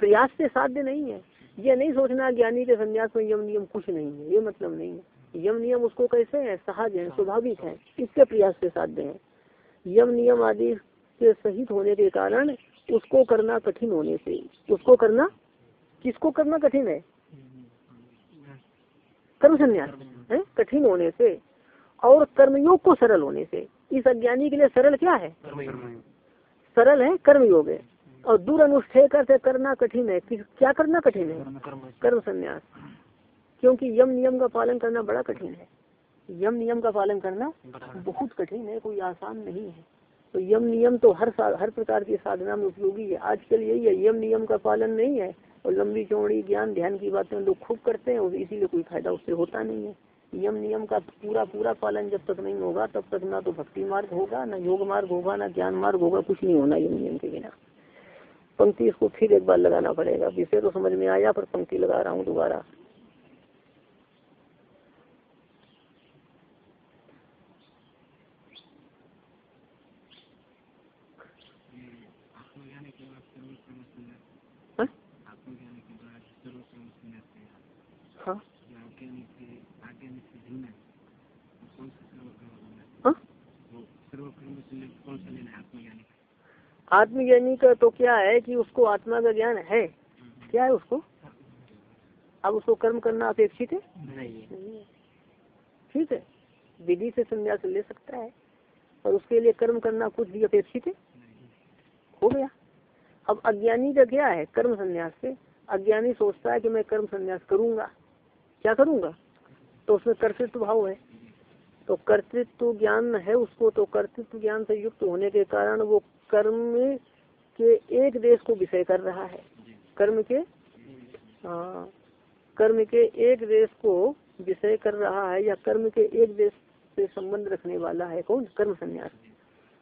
प्रयास से साध्य नहीं है। ये नहीं सोचना ज्ञानी के संन्यास में यम नियम कुछ नहीं है। ये मतलब नहीं है। यम नियम उसको कैसे है? सहज है, स्वाभाविक है। इसके प्रयास से साध्य है। यम नियम आदि के सहित होने के कारण उसको करना कठिन होने से। उसको करना? किसको करना कठिन है? कर्म संन्यास। है, कठिन होने से और कर्मयोग को सरल होने से। इस अज्ञानी के लिए सरल क्या है? सरल है, कर्मयोग है। और दूर अनुष्ठेय करते करना कठिन है। क्या करना कठिन है? कर्म संन्यास। क्योंकि यम नियम का पालन करना बड़ा कठिन है। यम नियम का पालन करना बहुत कठिन है, कोई आसान नहीं है। तो यम नियम तो हर हर प्रकार की साधना में उपयोगी है। आजकल यही है, यम नियम का पालन नहीं है। और लंबी चौड़ी ज्ञान, ध्यान की बातें लोग खूब करते हैं और इसीलिए कोई फ़ायदा उससे होता नहीं है। यम नियम का पूरा पूरा पालन जब तक नहीं होगा, तब तक ना तो भक्ति मार्ग होगा, ना योग मार्ग होगा, ना ज्ञान मार्ग होगा, कुछ नहीं होना यम नियम के बिना। पंक्ति इसको फिर एक बार लगाना पड़ेगा। विषय तो समझ में आया, पर पंक्ति लगा रहा हूँ दोबारा आत्मज्ञान के बाद सर्वोत्तम संन्यास हाँ? आत्मज्ञान के बाद सर्वोत्तम संन्यास है हाँ जो अज्ञानी से अज्ञानी से भिन्न है वो कौन सा सर्वकर्म संन्यास हाँ वो सर्वकर्म संन्यास कौन सा लेना है आत्मज्ञानी का तो क्या है कि उसको आत्मा का ज्ञान है? क्या है उसको? अब उसको कर्म करना अपेक्षित है। ठीक है। विधि से संन्यास ले सकता है और उसके लिए कर्म करना कुछ भी अपेक्षित है? हो गया। अब अज्ञानी का क्या है कर्म संन्यास से? अज्ञानी सोचता है कि मैं कर्म संन्यास करूँगा। क्या करूँगा? तो उसमें कर्तृत्व भाव है। तो कर्तृत्व ज्ञान है उसको तो कर्तृत्व ज्ञान से युक्त होने के कारण वो कर्म के एक देश को विषय कर रहा है। कर्म के? हाँ। कर्म के एक देश को विषय कर रहा है या कर्म के एक देश से संबंध रखने वाला है कौन? कर्म संन्यास।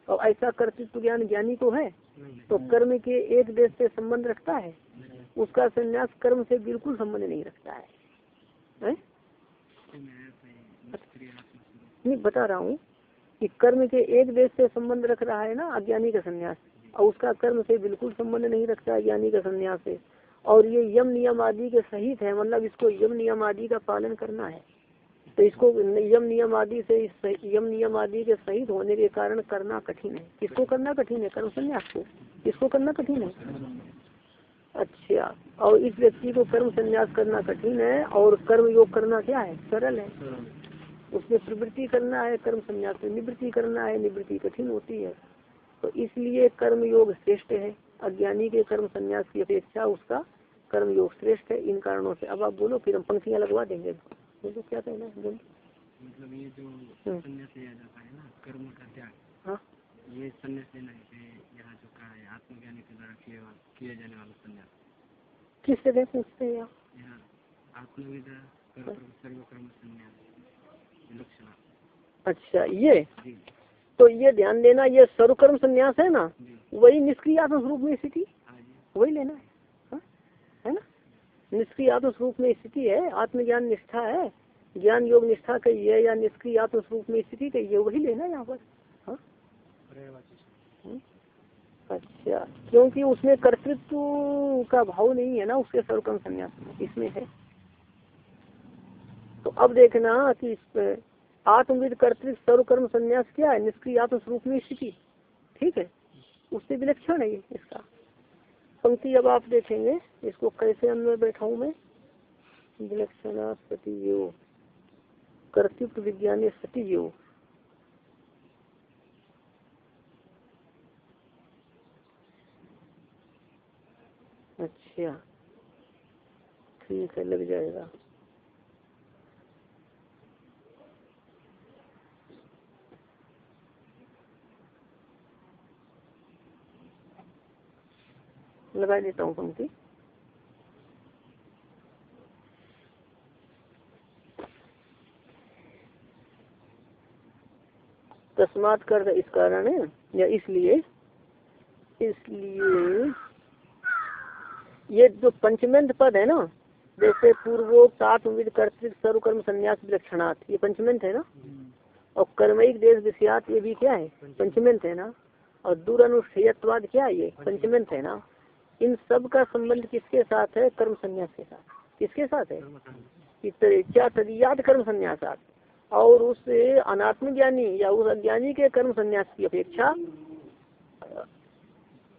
और ऐसा कर्तृत्व ज्ञान ज्ञानी को है? तो कर्म के एक देश से संबंध रखता है। उसका संन्यास कर्म से बिल्कुल संबंध नहीं रखता है, है? नहीं, बता रहा हूँ कि कर्म के एक देश से संबंध रख रहा है ना अज्ञानी का संन्यास। और उसका कर्म से बिल्कुल संबंध नहीं रखता अज्ञानी ज्ञानी का संन्यास से। और ये यम नियम आदि के सहित है मतलब इसको यम नियम आदि का पालन करना है। तो इसको यम नियम आदि से इस यम नियम आदि के सहित होने के कारण करना कठिन है। किसको करना कठिन है? कर्म संन्यास को। किसको करना कठिन है? अच्छा और इस व्यक्ति को कर्म संन्यास करना कठिन है, और कर्म योग करना क्या है? सरल है। उसमें प्रवृत्ति करना है कर्म संन्यास में निवृत्ति करना है निवृत्ति कठिन होती है। तो इसलिए कर्म योग श्रेष्ठ है। अज्ञानी के कर्म संन्यास की अपेक्षा उसका कर्म योग श्रेष्ठ है। इन कारणों से अब आप बोलो फिर हम पंक्तियाँ लगवा देंगे। बोलो क्या कहना है? बोलो। मतलब ये जो हम्म। संन्यास लिया जाता है ना कर्म का त्याग। हाँ। ये संन्यास लेना है यहाँ जो कहा है आत्मज्ञानी के द्वारा किए जाने वाला संन्यास। किस जगह पूछते हैं आप यहाँ आत्मविदा कर्म सर्वकर्म संन्यास। अच्छा ये? तो ये ध्यान देना ये सर्वकर्म संन्यास है ना? वही निष्क्रिय आत्म स्वरूप में स्थिति? हाँ वही लेना है। हाँ? है ना? निष्क्रिय आत्म स्वरूप में स्थिति है आत्मज्ञान निष्ठा है ज्ञान योग निष्ठा कही है या निष्क्रिय आत्म स्वरूप में स्थिति कही है वही लेना है यहाँ पर। हाँ? अच्छा क्योंकि उसमें कर्तृत्व का भाव नहीं है ना उसके सर्वकर्म संन्यास में इसमें है। अब देखना कि आत्मविद कर्तृत्व सर्वकर्म संन्यास क्या है? निष्क्रिय आत्म स्वरूप में स्थिति। ठीक है? उससे विलक्षण है ये, इसका। पंक्ति अब आप देखेंगे, इसको कैसे अंदर बैठाऊं मैं विलक्षणा सती योग कर्तृत्व विज्ञान सती योग अच्छा। ठीक है, लग जाएगा। लगा देता हूँ पंक्ति। तस्मात कर इस कारण है या इसलिए इसलिए ये जो पंचमेंट पद है ना जैसे पूर्वोक्त आत्मविद कर्तृत्व सर्वकर्म संन्यास विलक्षणात् ये पंचमेंट है ना? और कर्मिक देश विषयात ये भी क्या है? पंचमेंट है ना? और दूरानुष्ठेयत्वाद क्या है ये? पंचमेंट है ना? इन सब का संबंध किसके साथ है? कर्म संन्यास के साथ। किसके साथ है? क्या तदियात कर्म संन्यासात? और उस अनात्म ज्ञानी या उस अज्ञानी के कर्म संन्यास की अपेक्षा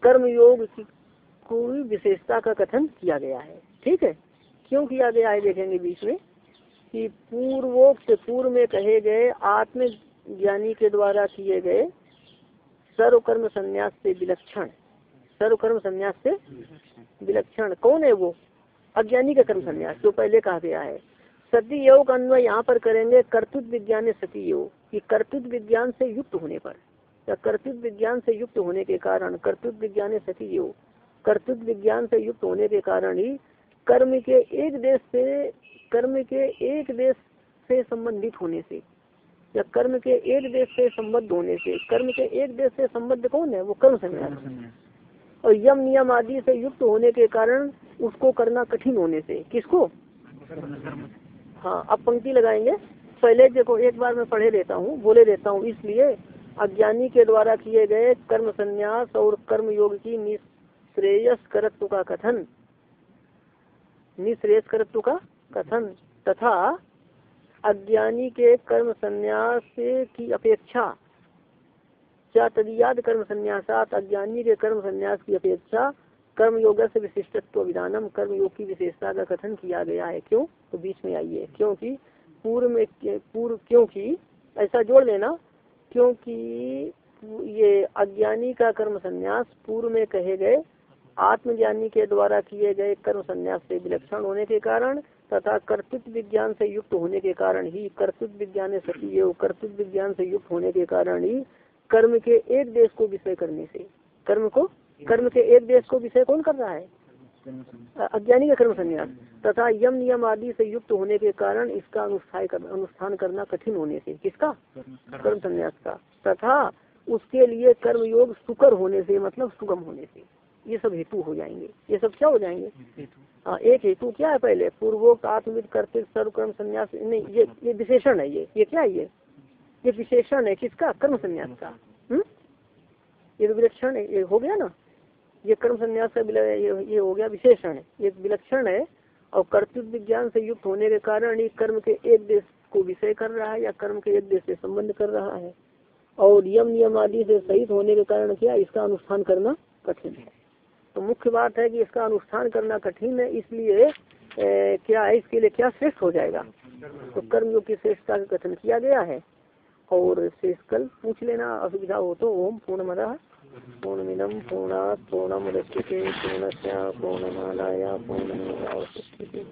कर्म योग की कोई विशेषता का कथन किया गया है। ठीक है? क्यों किया गया है देखेंगे बीच में? कि पूर्वोक्त पूर्व में कहे गए आत्म ज्ञानी के द्वारा किए गए सर्वकर्म संन्यास से विलक्षण सर्वकर्म संन्यास से विलक्षण। कौन है वो? अज्ञानी का कर्म संन्यास जो पहले कहा गया है। सती योग अन्वय यहाँ पर करेंगे कर्तृत्व विज्ञान सती योग। कि कर्तृत्व विज्ञान से युक्त होने पर, या कर्तृत्व विज्ञान से युक्त होने के कारण कर्तृत्व विज्ञान सती योग। कर्तृत्व विज्ञान से युक्त होने के कारण ही कर्म के एक देश से, कर्म के एक देश से संबंधित होने से, या कर्म के एक देश से संबद्ध होने से, कर्म के एक देश से संबद्ध कौन है? वो कर्म संन्यास और यम नियम आदि से युक्त होने के कारण उसको करना कठिन होने से। किसको? हाँ अब पंक्ति लगाएँगे। पहले देखो, एक बार मैं पढ़े देता हूँ, बोले देता हूँ, इसलिए अज्ञानी के द्वारा किए गए कर्म संन्यास और कर्म योग की निश्रेयस करत्व का कथन। निश्रेयस करत्व का कथन तथा अज्ञानी के कर्म संन्यास की अपेक्षा क्या तदियाद कर्म संन्यासात अज्ञानी के कर्म संन्यास की अपेक्षा कर्म योग से विशिष्टत्व विधानम कर्म योग की विशेषता का कथन किया गया है। क्यों? तो बीच में आइए। क्योंकि पूर्व में पूर्व क्योंकि ऐसा जोड़ लेना, क्योंकि ये अज्ञानी का कर्म संन्यास पूर्व में कहे गए आत्मज्ञानी के द्वारा किए गए कर्म संन्यास से विलक्षण होने के कारण तथा कर्तृत्व विज्ञान से युक्त होने के कारण ही कर्तृत्व विज्ञान सती कर्तृत्व विज्ञान से युक्त होने के कारण ही कर्म के एक देश को विषय करने से। कर्म को? कर्म के एक देश को विषय कौन कर रहा है? अज्ञानी का कर्म संन्यास। तथा यम नियम आदि से युक्त होने के कारण इसका अनुष्ठान करना अनुष्ठान करना कठिन होने से। किसका? कर्म संन्यास का। तथा उसके लिए कर्म योग सुकर होने से मतलब सुगम होने से। ये सब हेतु हो जाएँगे। ये सब क्या हो जाएँगे? हाँ एक हेतु क्या है पहले? पूर्वोक्त, आत्मविद करते सर्वकर्म, संन्यास। नहीं, ये ये विशेषण है ये। ये क्या है ये? ये विशेषण है किसका? कर्म संन्यास का। हम्म। ये तो विलक्षण है ये हो गया ना? ये कर्म संन्यास का ये, ये हो गया विशेषण है। ये विलक्षण है और कर्तृत्व विज्ञान से युक्त होने के कारण ही कर्म के एक देश को विषय कर रहा है या कर्म के एक देश से संबंध कर रहा है। और यम नियम आदि से सहित होने के कारण क्या इसका अनुष्ठान करना कठिन है। तो मुख्य बात है कि इसका अनुष्ठान करना कठिन है इसलिए ए, क्या है इसके लिए क्या श्रेष्ठ हो जाएगा? तो कर्म योग की श्रेष्ठता का कथन किया गया है। और शेष कल पूछ लेना, असुविधा हो तो ओम पूर्ण मदा पूर्णमिदम पूर्णा पूर्णमुदच्यते पूर्णस्या पूर्णमालाया पूर्णमेवावशिष्यते